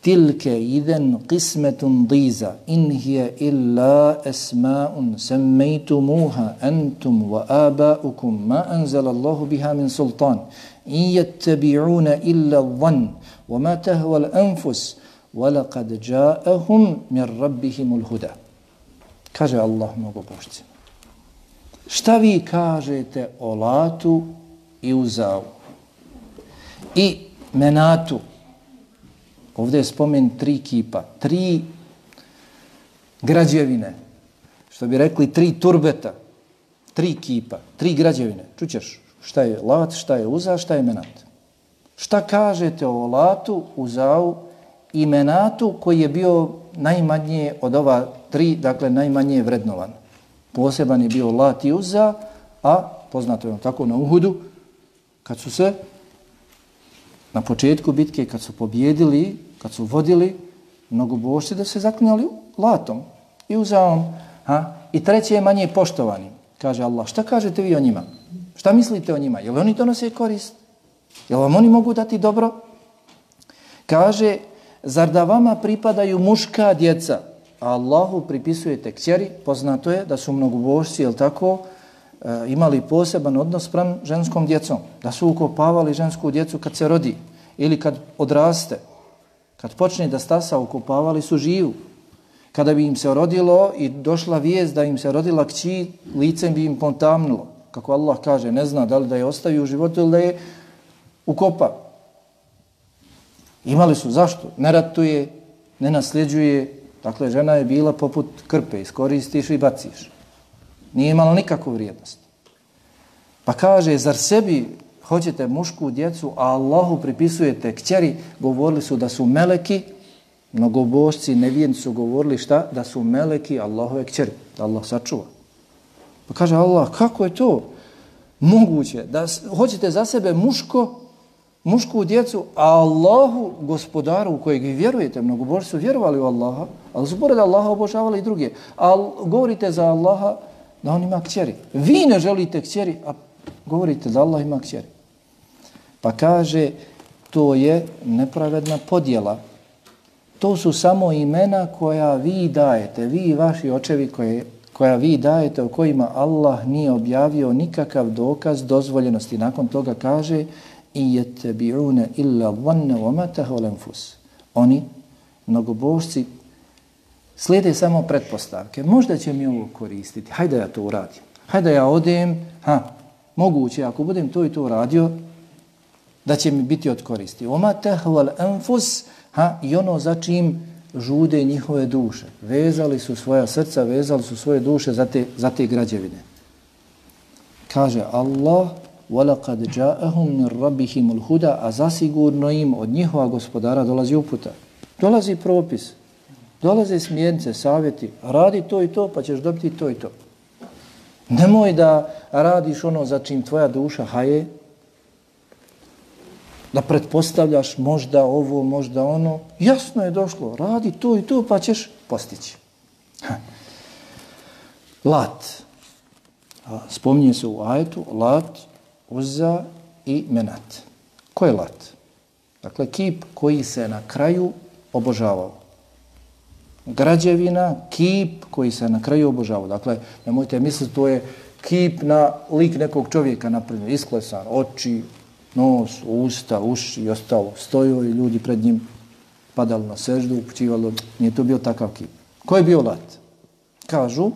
l'untha tilke idhen qismetun diza in hiya illa asma'un sammaytumuha antum wa aba'ukum ma anzala Allahu biha min sultan in yattabi'una illa dhann wa ma tahwa al-anfus wa laqad ja'ahum min rabbihim al-huda kaže Allah mnogo božci šta vi kažete o latu i uzau i menatu Ovdje je spomen tri kipa, tri građevine, što bi rekli tri turbeta, tri kipa, tri građevine. Čućeš šta je lat, šta je uza, šta je menat. Šta kažete o latu, uzau i menatu koji je bio najmanje od ova tri, dakle najmanje vrednovan. Poseban je bio lat i uza, a poznato je tako na Uhudu, kad su se na početku bitke, kad su pobjedili, kad su vodili mnogo bošci da se zaklinjali latom i uzaom. Ha? I treće je manje poštovani. Kaže Allah, šta kažete vi o njima? Šta mislite o njima? Jel oni donose korist? Jel vam oni mogu dati dobro? Kaže, zar da vama pripadaju muška djeca? A Allahu pripisujete kćeri, poznato je da su mnogobošci, jel tako, e, imali poseban odnos prem ženskom djecom. Da su ukopavali žensku djecu kad se rodi ili kad odraste. Kad počne da stasa, ukopavali su živu. Kada bi im se rodilo i došla vijest da im se rodila kći, licem bi im pontamnulo. Kako Allah kaže, ne zna da li da je ostavi u životu ili da je ukopa. Imali su, zašto? Ne ratuje, ne nasljeđuje. Dakle, žena je bila poput krpe, iskoristiš i baciš. Nije imalo nikakvu vrijednost. Pa kaže, zar sebi hoćete mušku djecu, a Allahu pripisujete kćeri, govorili su da su meleki, mnogobošci, nevijenci su govorili šta? Da su meleki Allahove kćeri, da Allah sačuva. Pa kaže Allah, kako je to moguće? Da hoćete za sebe muško, mušku djecu, a Allahu, gospodaru u kojeg vi vjerujete, mnogobošci su vjerovali u Allaha, ali su pored Allaha obožavali i druge. Al, govorite za Allaha da on ima kćeri. Vi ne želite kćeri, a govorite da Allah ima kćeri. Pa kaže, to je nepravedna podjela. To su samo imena koja vi dajete, vi i vaši očevi koje, koja vi dajete, o kojima Allah nije objavio nikakav dokaz dozvoljenosti. Nakon toga kaže, i jete bi'une illa vanne omataha olenfus. Oni, mnogobožci, slijede samo pretpostavke. Možda će mi ovo koristiti. Hajde ja to uradim. Hajde ja odem. Ha, moguće, ako budem to i to uradio, da će mi biti od koristi. Oma tehval enfus, ha, i ono za čim žude njihove duše. Vezali su svoja srca, vezali su svoje duše za te, za te građevine. Kaže Allah, وَلَقَدْ جَاءَهُمْ مِنْ رَبِّهِمُ الْهُدَى A zasigurno im od njihova gospodara dolazi uputa. Dolazi propis. Dolaze smjernice, savjeti. Radi to i to, pa ćeš dobiti to i to. Nemoj da radiš ono za čim tvoja duša haje, da pretpostavljaš možda ovo, možda ono. Jasno je došlo, radi to i to pa ćeš postići. Lat. Spominje se u ajetu Lat, Uza i Menat. Ko je Lat? Dakle, kip koji se na kraju obožavao. Građevina, kip koji se na kraju obožavao. Dakle, nemojte misliti, to je kip na lik nekog čovjeka, naprimjer, isklesan, oči, nos, usta, uši i ostalo. Stojio i ljudi pred njim padali na seždu, upućivalo. Nije to bio takav kip. Ko je bio lat? Kažu,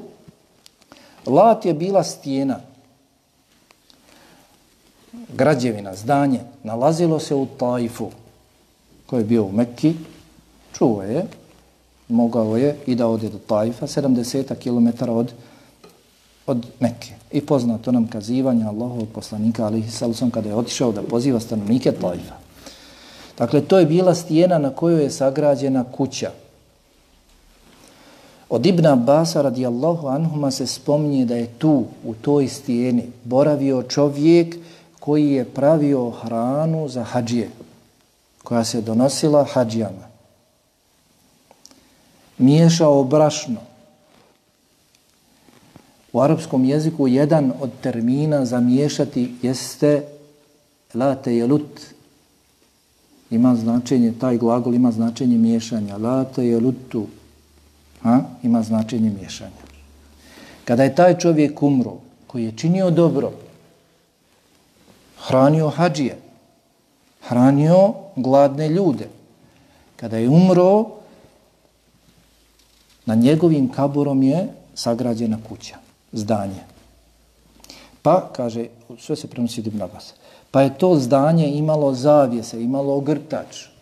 lat je bila stijena, građevina, zdanje, nalazilo se u Tajfu, koji je bio u Mekki, čuo je, mogao je i da ode do Tajfa, 70 km od, od Mekke. I poznato nam kazivanje Allahovog poslanika, ali i kada je otišao da poziva stanovnike Tajfa. Dakle, to je bila stijena na kojoj je sagrađena kuća. Od Ibn Abasa radijallahu anhuma se spominje da je tu, u toj stijeni, boravio čovjek koji je pravio hranu za hađije, koja se donosila hađijama. Miješao brašno, U arapskom jeziku jedan od termina za miješati jeste la tejelut. Ima značenje, taj glagol ima značenje miješanja. La tejelutu. Ha? Ima značenje miješanja. Kada je taj čovjek umro, koji je činio dobro, hranio hađije, hranio gladne ljude, kada je umro, na njegovim kaburom je sagrađena kuća zdanje. Pa, kaže, sve se prenosi od Ibn Abbas, pa je to zdanje imalo zavijese, imalo ogrtač,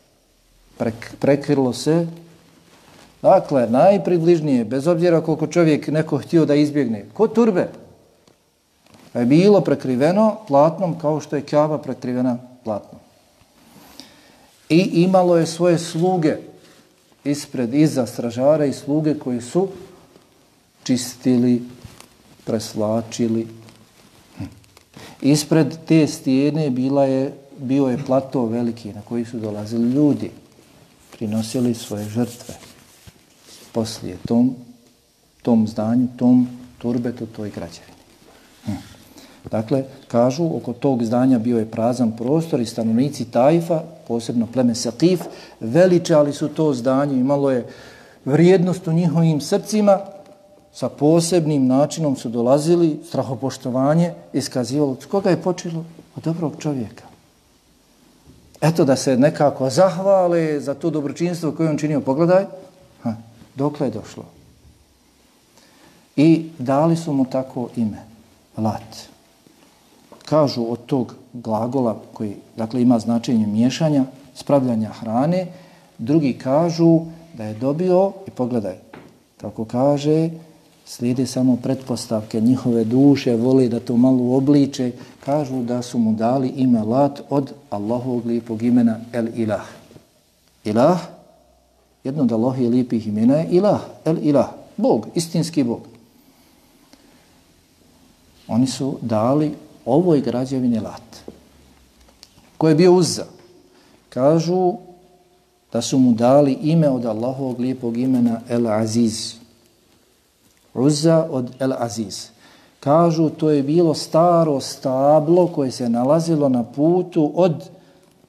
Prek, prekrilo se, dakle, najpribližnije, bez obzira koliko čovjek neko htio da izbjegne, ko turbe, pa je bilo prekriveno platnom kao što je kjava prekrivena platnom. I imalo je svoje sluge ispred, iza stražara i sluge koji su čistili preslačili, Ispred te stijene bila je, bio je plato veliki na koji su dolazili ljudi. Prinosili svoje žrtve. Poslije tom, tom zdanju, tom turbetu, toj građevini. Hmm. Dakle, kažu, oko tog zdanja bio je prazan prostor i stanovnici Tajfa, posebno pleme Sakif, veličali su to zdanje, imalo je vrijednost u njihovim srcima, sa posebnim načinom su dolazili, strahopoštovanje, iskazivalo. S koga je počelo? Od dobrog čovjeka. Eto da se nekako zahvale za to dobročinstvo koje on činio. Pogledaj, ha, dokle je došlo. I dali su mu tako ime, Lat. Kažu od tog glagola koji dakle ima značenje miješanja, spravljanja hrane, drugi kažu da je dobio, i pogledaj, kako kaže, slijede samo pretpostavke njihove duše, vole da to malo obliče, kažu da su mu dali ime Lat od Allahovog lijepog imena El Ilah. Ilah, jedno od Allahovih lijepih imena je Ilah, El Ilah, Bog, istinski Bog. Oni su dali ovoj građevini Lat, ko je bio uzza. Kažu da su mu dali ime od Allahovog lijepog imena El Aziz, Uzza od El Aziz. Kažu, to je bilo staro stablo koje se nalazilo na putu od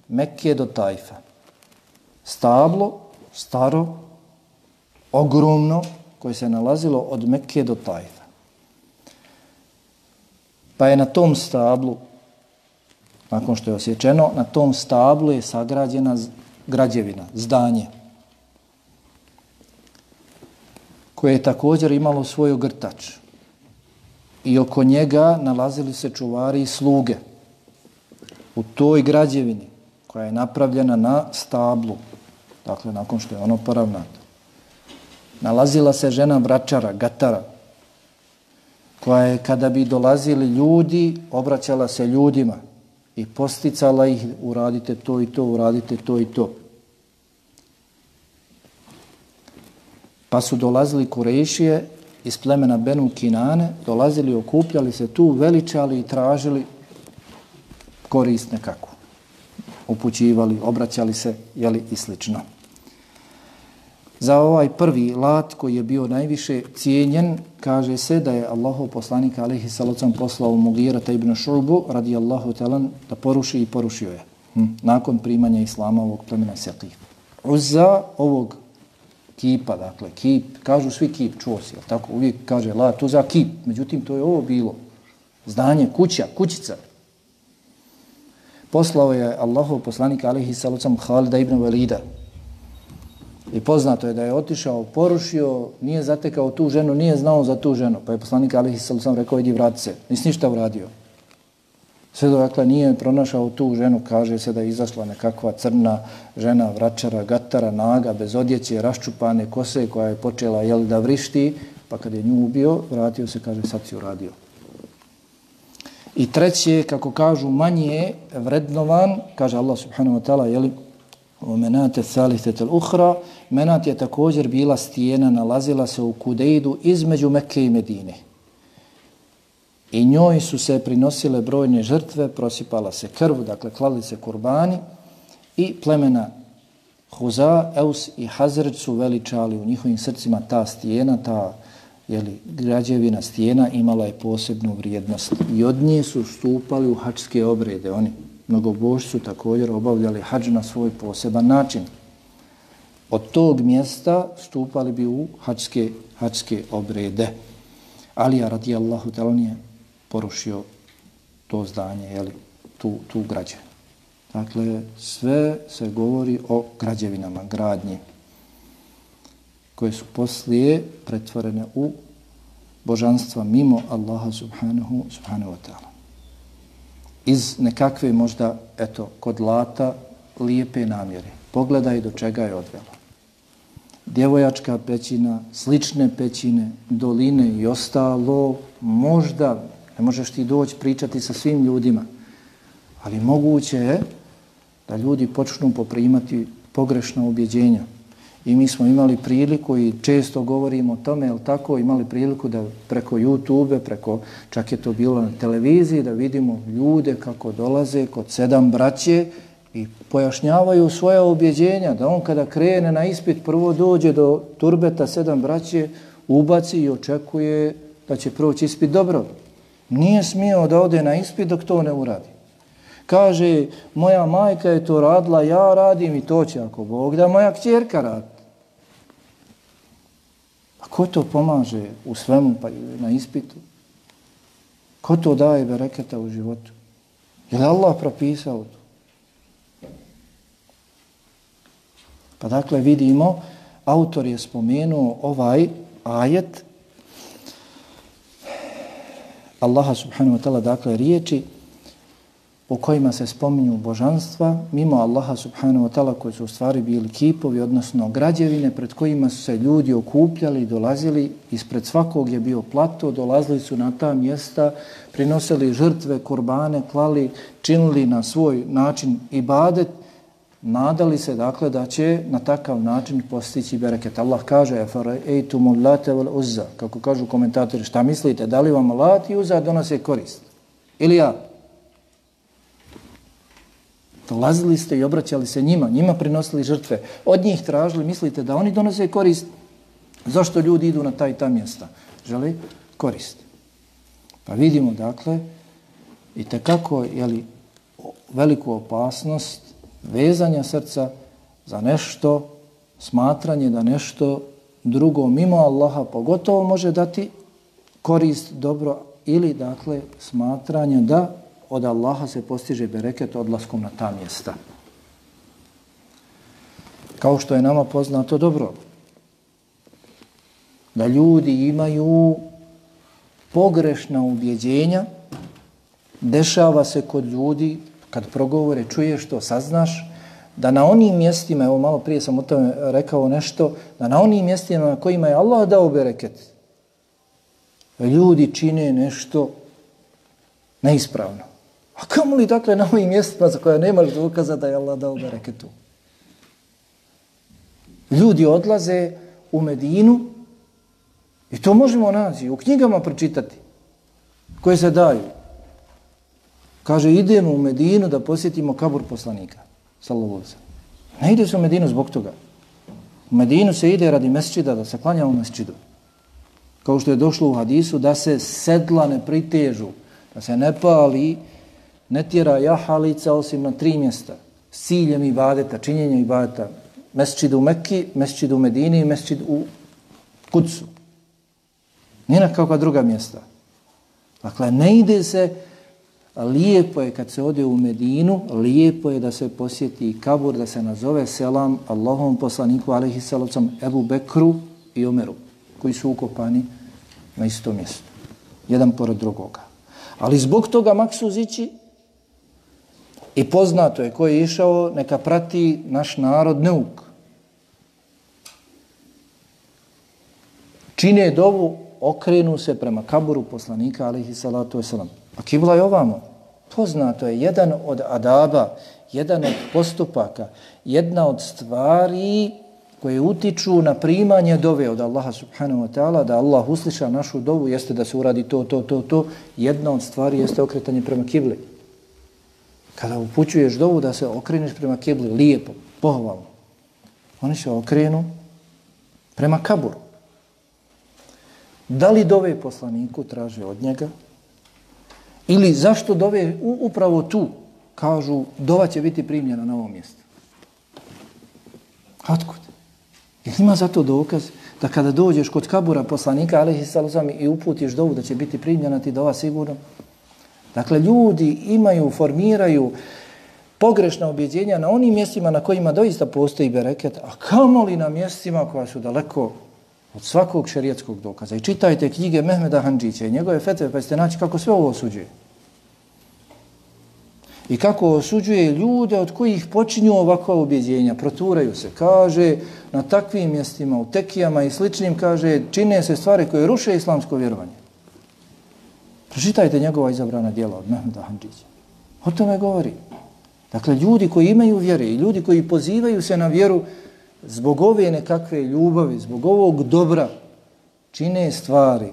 Mekke do Tajfa. Stablo, staro, ogromno, koje se nalazilo od Mekke do Tajfa. Pa je na tom stablu, nakon što je osjećeno, na tom stablu je sagrađena građevina, zdanje. koje je također imalo svoj ogrtač. I oko njega nalazili se čuvari i sluge. U toj građevini koja je napravljena na stablu, dakle nakon što je ono poravnato, nalazila se žena vračara, gatara, koja je kada bi dolazili ljudi, obraćala se ljudima i posticala ih, uradite to i to, uradite to i to. Pa su dolazili Kurešije iz plemena Benu Kinane, dolazili, okupljali se tu, veličali i tražili korist nekakvu. Upućivali, obraćali se, jeli i slično. Za ovaj prvi lat koji je bio najviše cijenjen, kaže se da je Allahov poslanik alejhi salatun poslao Mugira ibn Shubu radijallahu ta'ala talan da poruši i porušio je. Hm. Nakon primanja Islama ovog plemena Sekif. Uzza ovog kipa, dakle, kip, kažu svi kip, čuo si, tako, uvijek kaže, la, to za kip, međutim, to je ovo bilo, zdanje, kuća, kućica. Poslao je Allahov poslanik, alejhi salatun Halida ibn Velida. I poznato je da je otišao, porušio, nije zatekao tu ženu, nije znao za tu ženu, pa je poslanik, alihi sam rekao, idi vrati se, nisi ništa uradio. Sve do dakle nije pronašao tu ženu, kaže se da je izašla nekakva crna žena, vračara, gatara, naga, bez odjeće, raščupane kose koja je počela jel, da vrišti, pa kad je nju ubio, vratio se, kaže, sad si uradio. I treće, kako kažu, manje vrednovan, kaže Allah subhanahu wa ta'ala, jel, menate thalithetel uhra, menat je također bila stijena, nalazila se u Kudejdu između Mekke i Medine. I njoj su se prinosile brojne žrtve, prosipala se krv, dakle klali se kurbani i plemena Huza, Eus i Hazred su veličali u njihovim srcima ta stijena, ta jeli, građevina stijena imala je posebnu vrijednost. I od nje su stupali u hačske obrede. Oni mnogobož su također obavljali hađ na svoj poseban način. Od tog mjesta stupali bi u hađske, hađske obrede. Alija radijallahu talanije porušio to zdanje, jeli, tu, tu građe. Dakle, sve se govori o građevinama, gradnji, koje su poslije pretvorene u božanstva mimo Allaha subhanahu, subhanahu wa ta'ala. Iz nekakve možda, eto, kod lata, lijepe namjere. Pogledaj do čega je odvelo. Djevojačka pećina, slične pećine, doline i ostalo, možda Ne možeš ti doći pričati sa svim ljudima. Ali moguće je da ljudi počnu poprimati pogrešna objeđenja I mi smo imali priliku i često govorimo o tome, jel tako, imali priliku da preko YouTube, preko, čak je to bilo na televiziji, da vidimo ljude kako dolaze kod sedam braće i pojašnjavaju svoje objeđenja, da on kada krene na ispit prvo dođe do turbeta sedam braće, ubaci i očekuje da će proći ispit dobro. Nije smio da ode na ispit dok to ne uradi. Kaže, moja majka je to radila, ja radim i to će ako Bog da moja kćerka radi. A ko to pomaže u svemu pa na ispitu? Ko to daje bereketa u životu? Je li Allah propisao to? Pa dakle vidimo, autor je spomenuo ovaj ajet Allaha subhanahu wa ta'ala, dakle riječi u kojima se spominju božanstva, mimo Allaha subhanahu wa ta'ala koji su u stvari bili kipovi, odnosno građevine pred kojima su se ljudi okupljali i dolazili, ispred svakog je bio plato, dolazili su na ta mjesta, prinosili žrtve, kurbane, klali, činili na svoj način ibadet, nadali se dakle da će na takav način postići bereket. Allah kaže efaraitum late wal uzza. Kako kažu komentatori, šta mislite? Da li vam lat i uzza donose korist? Ili ja? Dolazili ste i obraćali se njima, njima prinosili žrtve. Od njih tražili, mislite da oni donose korist? Zašto ljudi idu na taj i ta mjesta? Žele korist. Pa vidimo dakle i tekako je li veliku opasnost vezanja srca za nešto, smatranje da nešto drugo mimo Allaha pogotovo može dati korist, dobro ili dakle smatranje da od Allaha se postiže bereket odlaskom na ta mjesta. Kao što je nama poznato dobro, da ljudi imaju pogrešna ubjeđenja, dešava se kod ljudi kad progovore, čuješ to, saznaš, da na onim mjestima, evo malo prije sam o tome rekao nešto, da na onim mjestima na kojima je Allah dao bereket, ljudi čine nešto neispravno. A kamo li dakle na ovim mjestima za koja nemaš dokaza da je Allah dao bereketu? Ljudi odlaze u Medinu i to možemo naći, u knjigama pročitati koje se daju. Kaže, idemo u Medinu da posjetimo kabur poslanika. Sallallahu Ne ide se u Medinu zbog toga. U Medinu se ide radi mesčida, da se klanja u mesčidu. Kao što je došlo u hadisu, da se sedla ne pritežu, da se ne pali, ne tjera jahalica osim na tri mjesta. S ciljem ibadeta, činjenjem ibadeta. Mesčid u Mekki, mesčid u Medini i mesčid u Kudsu. Nije na kakva druga mjesta. Dakle, ne ide se lijepo je kad se ode u Medinu, lijepo je da se posjeti kabur, da se nazove selam Allahom poslaniku alaihi salacom Ebu Bekru i Omeru, koji su ukopani na isto mjesto. Jedan pored drugoga. Ali zbog toga Maksuzići i poznato je ko je išao, neka prati naš narod neuk. Čine dovu, okrenu se prema kaburu poslanika alihi salatu wasalam. A kibla je ovamo. Poznato je jedan od adaba, jedan od postupaka, jedna od stvari koje utiču na primanje dove od Allaha subhanahu wa ta'ala, da Allah usliša našu dovu, jeste da se uradi to, to, to, to. Jedna od stvari jeste okretanje prema kibli. Kada upućuješ dovu da se okreneš prema kibli, lijepo, pohvalno, oni se okrenu prema kaburu. Da li dove poslaniku traže od njega Ili zašto dove upravo tu kažu dova će biti primljena na ovom mjestu? Otkud? Jer ima za to dokaz da kada dođeš kod kabura poslanika alaihi i uputiš dovu da će biti primljena ti dova sigurno? Dakle, ljudi imaju, formiraju pogrešna objeđenja na onim mjestima na kojima doista postoji bereket, a kamo li na mjestima koja su daleko od svakog šerijetskog dokaza. I čitajte knjige Mehmeda Hanđića i njegove fetve, pa ćete naći kako sve ovo osuđuje. I kako osuđuje ljude od kojih počinju ovakva objeđenja, proturaju se. Kaže, na takvim mjestima, u tekijama i sličnim, kaže, čine se stvari koje ruše islamsko vjerovanje. Pročitajte njegova izabrana dijela od Mehmeda Hanđića. O tome govori. Dakle, ljudi koji imaju vjere i ljudi koji pozivaju se na vjeru, zbog ove nekakve ljubavi, zbog ovog dobra, čine stvari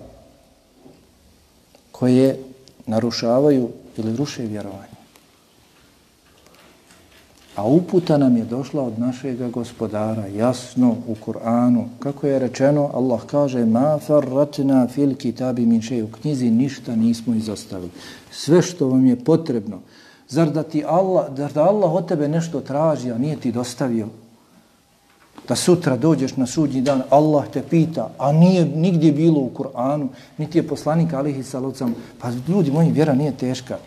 koje narušavaju ili ruše vjerovanje. A uputa nam je došla od našega gospodara, jasno u Kur'anu. Kako je rečeno, Allah kaže ma farratna fil kitabi min še, U knjizi ništa nismo izostavili. Sve što vam je potrebno. Zar da ti Allah, zar da Allah od tebe nešto traži, a nije ti dostavio? Da sutra dođeš na sudnji dan, Allah te pita, a nije nigdje bilo u Kur'anu, niti je poslanik alihi salocam. Pa ljudi moji, vjera nije teška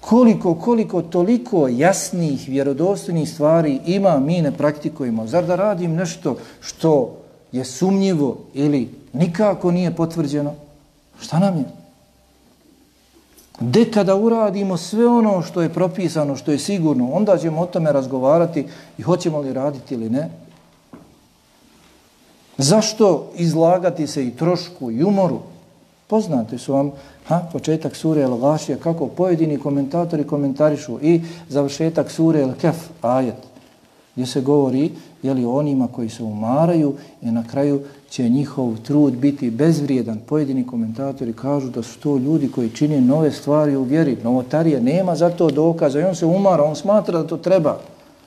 koliko, koliko, toliko jasnih, vjerodostojnih stvari ima, mi ne praktikujemo. Zar da radim nešto što je sumnjivo ili nikako nije potvrđeno? Šta nam je? De kada uradimo sve ono što je propisano, što je sigurno, onda ćemo o tome razgovarati i hoćemo li raditi ili ne. Zašto izlagati se i trošku i umoru? Poznate su vam ha, početak sure El-Gašija, kako pojedini komentatori komentarišu i završetak sure El-Kef, ajet, gdje se govori jeli, onima koji se umaraju i na kraju će njihov trud biti bezvrijedan. Pojedini komentatori kažu da su to ljudi koji čine nove stvari u vjeri. Novotarija nema za to dokaza i on se umara, on smatra da to treba.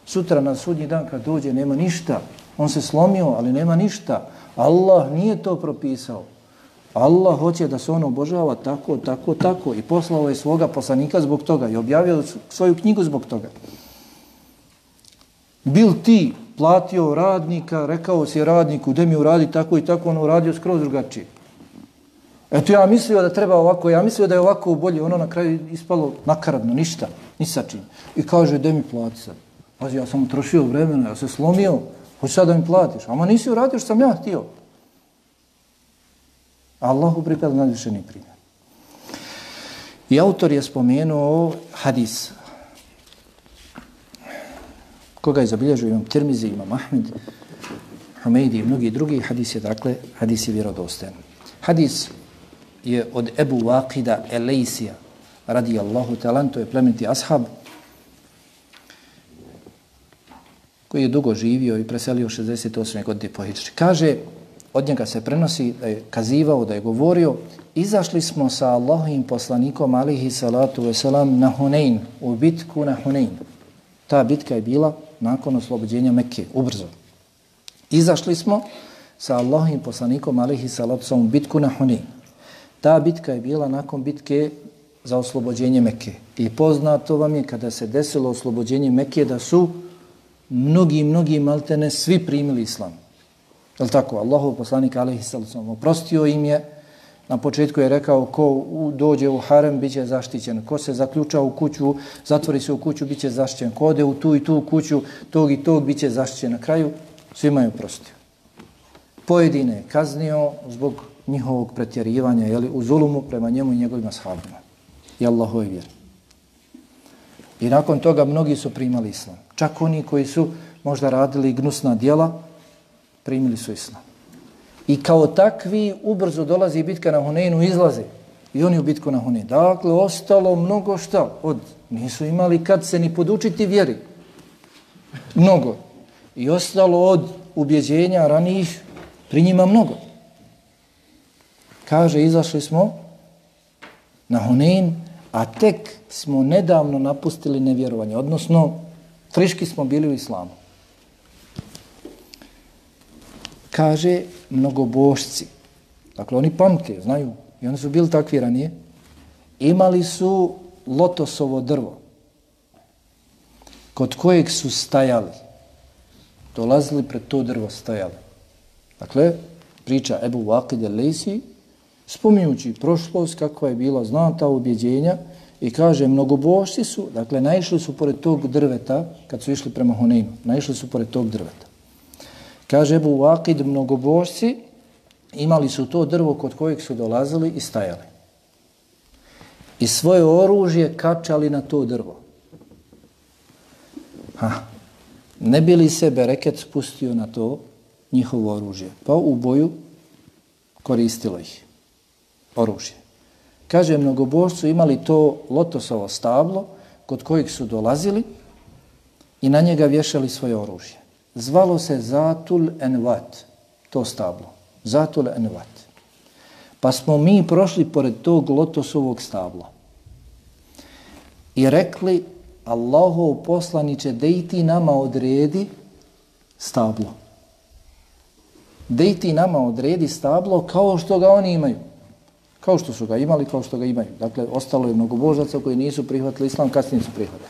Sutra na sudnji dan kad dođe nema ništa. On se slomio, ali nema ništa. Allah nije to propisao. Allah hoće da se on obožava tako, tako, tako i poslao je svoga poslanika zbog toga i objavio svoju knjigu zbog toga. Bil ti platio radnika, rekao si radniku da mi uradi tako i tako, on uradio skroz drugačije. Eto ja mislio da treba ovako, ja mislio da je ovako bolje, ono na kraju ispalo nakaradno, ništa, ni sa čim. I kaže, da mi plati sad. Pazi, ja sam utrošio vremena, ja se slomio, hoće sad da mi platiš. Ama nisi uradio što sam ja htio. Allahu pripada najvišeni primjer. I autor je spomenuo hadis koga je zabilježio imam Tirmizi, imam Ahmed, Humeidi i mnogi drugi. Hadis je dakle, hadis je vjerodostajan. Hadis je od Ebu Waqida Elejsija radi Allahu talan, to je plemeniti ashab koji je dugo živio i preselio 68. godine po Hidži. Kaže, od njega se prenosi da je kazivao, da je govorio, izašli smo sa Allahovim poslanikom alihi salatu veselam na Hunein, u bitku na Hunein. Ta bitka je bila nakon oslobođenja Mekke, ubrzo. Izašli smo sa Allahovim poslanikom alihi salatu veselam u bitku na Hunein. Ta bitka je bila nakon bitke za oslobođenje Mekke. I poznato vam je kada se desilo oslobođenje Mekke da su mnogi, mnogi maltene svi primili islam. Je tako? Allahu poslanik alaihi sallam oprostio im je. Na početku je rekao ko dođe u harem bit će zaštićen. Ko se zaključa u kuću, zatvori se u kuću, bit će zaštićen. Ko ode u tu i tu kuću, tog i tog bit će zaštićen. Na kraju svima je oprostio. Pojedine je kaznio zbog njihovog pretjerivanja jeli, u zulumu prema njemu i njegovima sahabima. I Allahu je vjer. I nakon toga mnogi su primali islam. Čak oni koji su možda radili gnusna dijela, primili su islam. I kao takvi ubrzo dolazi bitka na Huneinu, izlaze. I oni u bitku na Huneinu. Dakle, ostalo mnogo šta od... Nisu imali kad se ni podučiti vjeri. Mnogo. I ostalo od ubjeđenja ranijih pri njima mnogo. Kaže, izašli smo na Hunein, a tek smo nedavno napustili nevjerovanje. Odnosno, friški smo bili u islamu kaže mnogobošci. Dakle, oni pamte, znaju, i oni su bili takvi ranije, imali su lotosovo drvo, kod kojeg su stajali, dolazili pred to drvo, stajali. Dakle, priča Ebu Vakide Lisi, spominjući prošlost, kakva je bila znata objeđenja i kaže, mnogobošci su, dakle, naišli su pored tog drveta, kad su išli prema Huneinu, naišli su pored tog drveta. Kaže Ebu Vakid, mnogobožci imali su to drvo kod kojeg su dolazili i stajali. I svoje oružje kačali na to drvo. Ha. Ne bi li se bereket spustio na to njihovo oružje? Pa u boju koristilo ih. Oružje. Kaže, mnogobožcu imali to lotosovo stablo kod kojeg su dolazili i na njega vješali svoje oružje zvalo se Zatul Envat, to stablo. Zatul Envat. Pa smo mi prošli pored tog lotosovog stabla i rekli Allahov poslaniće da i ti nama odredi stablo. Da i ti nama odredi stablo kao što ga oni imaju. Kao što su ga imali, kao što ga imaju. Dakle, ostalo je mnogo božaca koji nisu prihvatili islam, kasnije su prihvatili.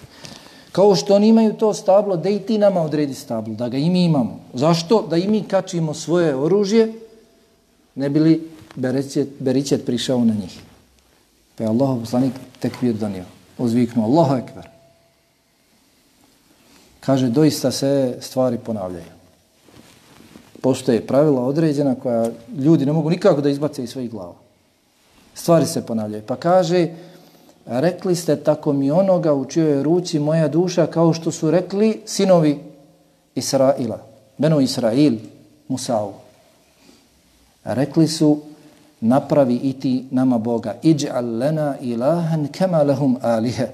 Kao što oni imaju to stablo, da i ti nama odredi stablo, da ga i mi imamo. Zašto? Da i mi kačimo svoje oružje, ne bili Berićet, Berićet prišao na njih. Pa je Allah poslanik tekvir donio. Uzviknuo, Allahu ekber. Kaže, doista se stvari ponavljaju. Postoje pravila određena koja ljudi ne mogu nikako da izbace iz svojih glava. Stvari se ponavljaju. Pa kaže, rekli ste tako mi onoga u čijoj ruci moja duša kao što su rekli sinovi Israila, Beno Israil, Musau. Rekli su napravi i ti nama Boga. Iđ'al lena ilahan kema lahum alihe.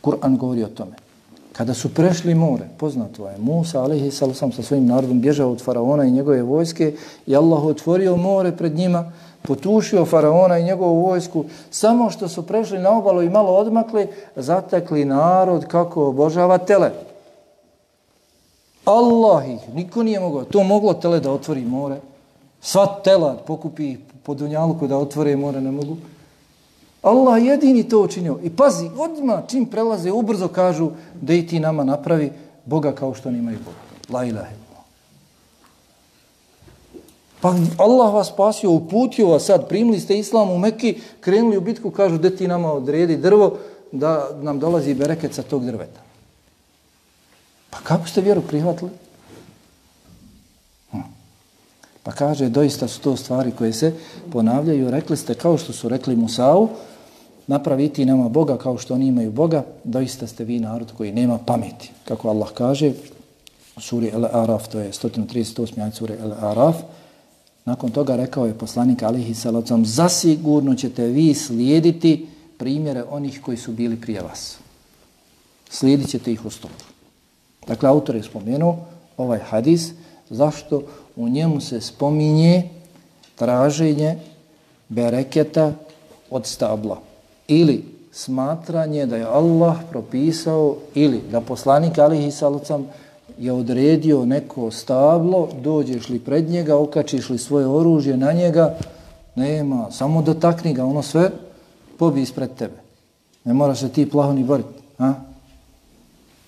Kur'an govori o tome. Kada su prešli more, poznato je, Musa, alaihi sam sa svojim narodom bježao od faraona i njegove vojske i Allah otvorio more pred njima, potušio faraona i njegovu vojsku, samo što su prešli na obalu i malo odmakli, zatekli narod kako obožava tele. Allah ih, niko nije mogao, to moglo tele da otvori more, sva tela pokupi po dunjalku da otvore more, ne mogu. Allah jedini to učinio. I pazi, odma čim prelaze, ubrzo kažu da i ti nama napravi Boga kao što oni imaju Boga. La ilaha Pa Allah vas spasio, uputio vas sad, primili ste islam u Mekki, krenuli u bitku, kažu da ti nama odredi drvo, da nam dolazi bereket sa tog drveta. Pa kako ste vjeru prihvatili? Hm. Pa kaže, doista su to stvari koje se ponavljaju. Rekli ste, kao što su rekli Musa'u, napraviti nama Boga kao što oni imaju Boga, doista ste vi narod koji nema pameti. Kako Allah kaže, suri Al-Araf, to je 138. ajt suri Al-Araf, nakon toga rekao je poslanik alihi salacom, zasigurno ćete vi slijediti primjere onih koji su bili prije vas. Slijedit ćete ih u stopu. Dakle, autor je spomenuo ovaj hadis, zašto u njemu se spominje traženje bereketa od stabla ili smatranje da je Allah propisao ili da poslanik alihi salacom je odredio neko stablo, dođeš li pred njega, okačiš li svoje oružje na njega, nema, samo dotakni ga, ono sve pobi ispred tebe. Ne moraš se ti plaho ni boriti. Ha?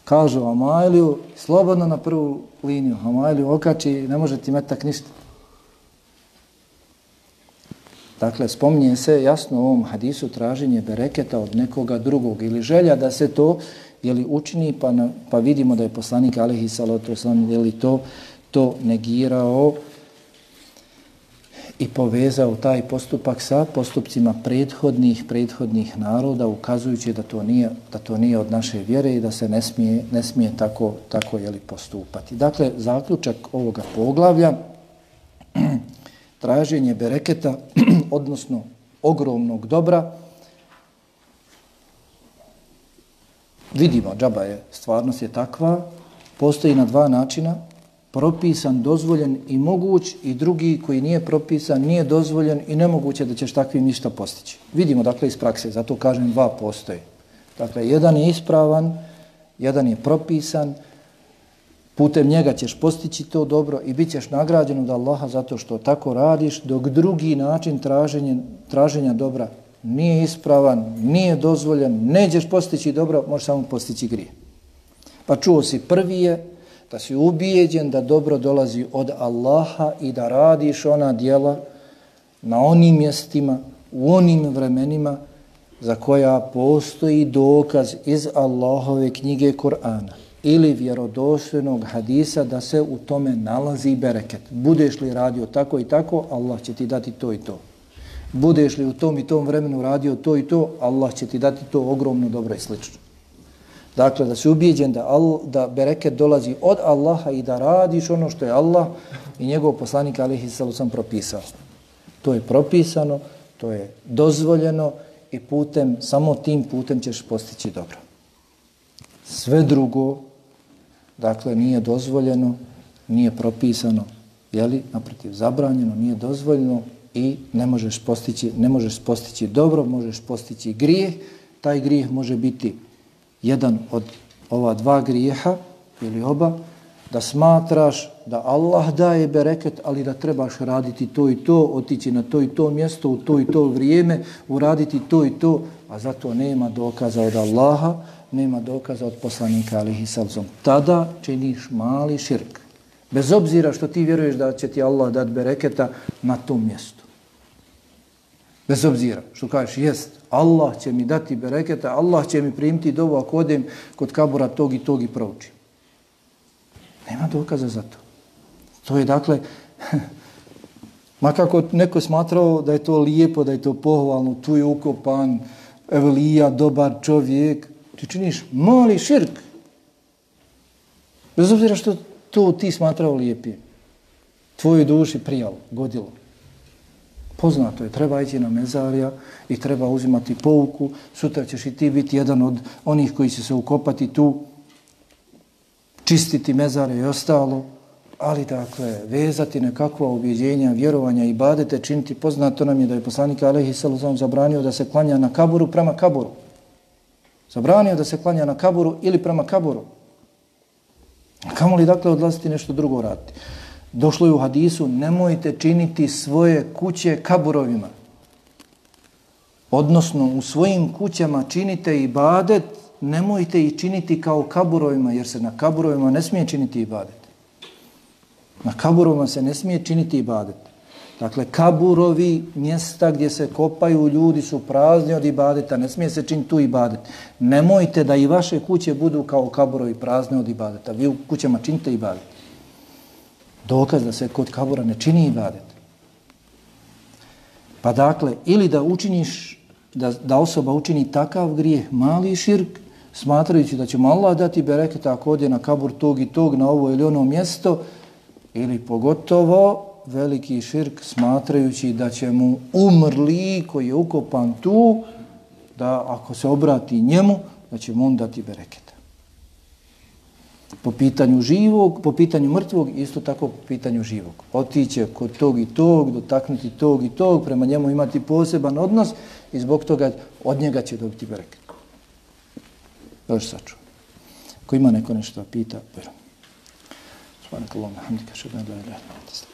Kažu Amajliju, slobodno na prvu liniju. Amajliju okači, ne može ti metak ništa. Dakle, spominje se jasno u ovom hadisu traženje bereketa od nekoga drugog ili želja da se to jeli, učini, pa, na, pa vidimo da je poslanik Alihi Salatu Oslam jeli, to, to negirao i povezao taj postupak sa postupcima prethodnih prethodnih naroda ukazujući da to nije da to nije od naše vjere i da se ne smije ne smije tako tako je li postupati. Dakle zaključak ovoga poglavlja traženje bereketa, odnosno ogromnog dobra, vidimo, džaba je, stvarnost je takva, postoji na dva načina, propisan, dozvoljen i moguć i drugi koji nije propisan, nije dozvoljen i nemoguće da ćeš takvim ništa postići. Vidimo dakle iz prakse, zato kažem dva postoje. Dakle, jedan je ispravan, jedan je propisan, putem njega ćeš postići to dobro i bit ćeš nagrađen od Allaha zato što tako radiš, dok drugi način traženja, traženja dobra nije ispravan, nije dozvoljen, neđeš postići dobro, možeš samo postići grije. Pa čuo si prvi je da si ubijeđen da dobro dolazi od Allaha i da radiš ona dijela na onim mjestima, u onim vremenima za koja postoji dokaz iz Allahove knjige Kur'ana ili vjerodostojnog hadisa da se u tome nalazi bereket. Budeš li radio tako i tako, Allah će ti dati to i to. Budeš li u tom i tom vremenu radio to i to, Allah će ti dati to ogromno dobro i slično. Dakle, da se ubijeđen da, al, da bereket dolazi od Allaha i da radiš ono što je Allah i njegov poslanik alihi salu sam propisao. To je propisano, to je dozvoljeno i putem, samo tim putem ćeš postići dobro. Sve drugo dakle nije dozvoljeno, nije propisano, je li naprotiv zabranjeno, nije dozvoljeno i ne možeš postići, ne možeš postići dobro, možeš postići grijeh, taj grijeh može biti jedan od ova dva grijeha ili oba, da smatraš da Allah daje bereket, ali da trebaš raditi to i to, otići na to i to mjesto, u to i to vrijeme, uraditi to i to, a zato nema dokaza od Allaha, nema dokaza od poslanika alihi salzom. Tada činiš mali širk. Bez obzira što ti vjeruješ da će ti Allah dati bereketa na tom mjestu. Bez obzira što kažeš, jest, Allah će mi dati bereketa, Allah će mi primiti dovu ako odem kod kabura tog i tog i proučim. Nema dokaza za to. To je dakle, makako neko smatrao da je to lijepo, da je to pohvalno, tu je ukopan, evlija, dobar čovjek, ti činiš mali širk. Bez obzira što to ti smatrao lijepije. Tvojoj duši prijalo, godilo. Poznato je, treba ići na mezarja i treba uzimati pouku. Sutra ćeš i ti biti jedan od onih koji će se ukopati tu, čistiti mezare i ostalo. Ali dakle, vezati nekakva objeđenja, vjerovanja i badete, činiti poznato nam je da je poslanik Alehi Saluzom zabranio da se klanja na kaburu prema kaburu. Zabranio da se klanja na kaburu ili prema kaburu. Kamo li dakle odlaziti nešto drugo raditi? Došlo je u hadisu, nemojte činiti svoje kuće kaburovima. Odnosno, u svojim kućama činite ibadet, nemojte ih činiti kao kaburovima, jer se na kaburovima ne smije činiti ibadet. Na kaburovima se ne smije činiti ibadet. Dakle, kaburovi, mjesta gdje se kopaju ljudi su prazni od ibadeta, ne smije se činiti tu ibadet. Nemojte da i vaše kuće budu kao kaburovi prazne od ibadeta. Vi u kućama činite ibadet. Dokaz da se kod kabura ne čini ibadet. Pa dakle, ili da učiniš, da, da osoba učini takav grijeh, mali širk, smatrajući da će mu Allah dati bereket ako ode na kabur tog i tog, na ovo ili ono mjesto, ili pogotovo veliki širk smatrajući da će mu umrli koji je ukopan tu, da ako se obrati njemu, da će mu on dati bereket. Po pitanju živog, po pitanju mrtvog, isto tako po pitanju živog. Otiće kod tog i tog, dotaknuti tog i tog, prema njemu imati poseban odnos i zbog toga od njega će dobiti bereket. Još saču. Ko ima neko nešto pita, vjerujem. Subhanakallahu hamdika, šedna la ilaha da anta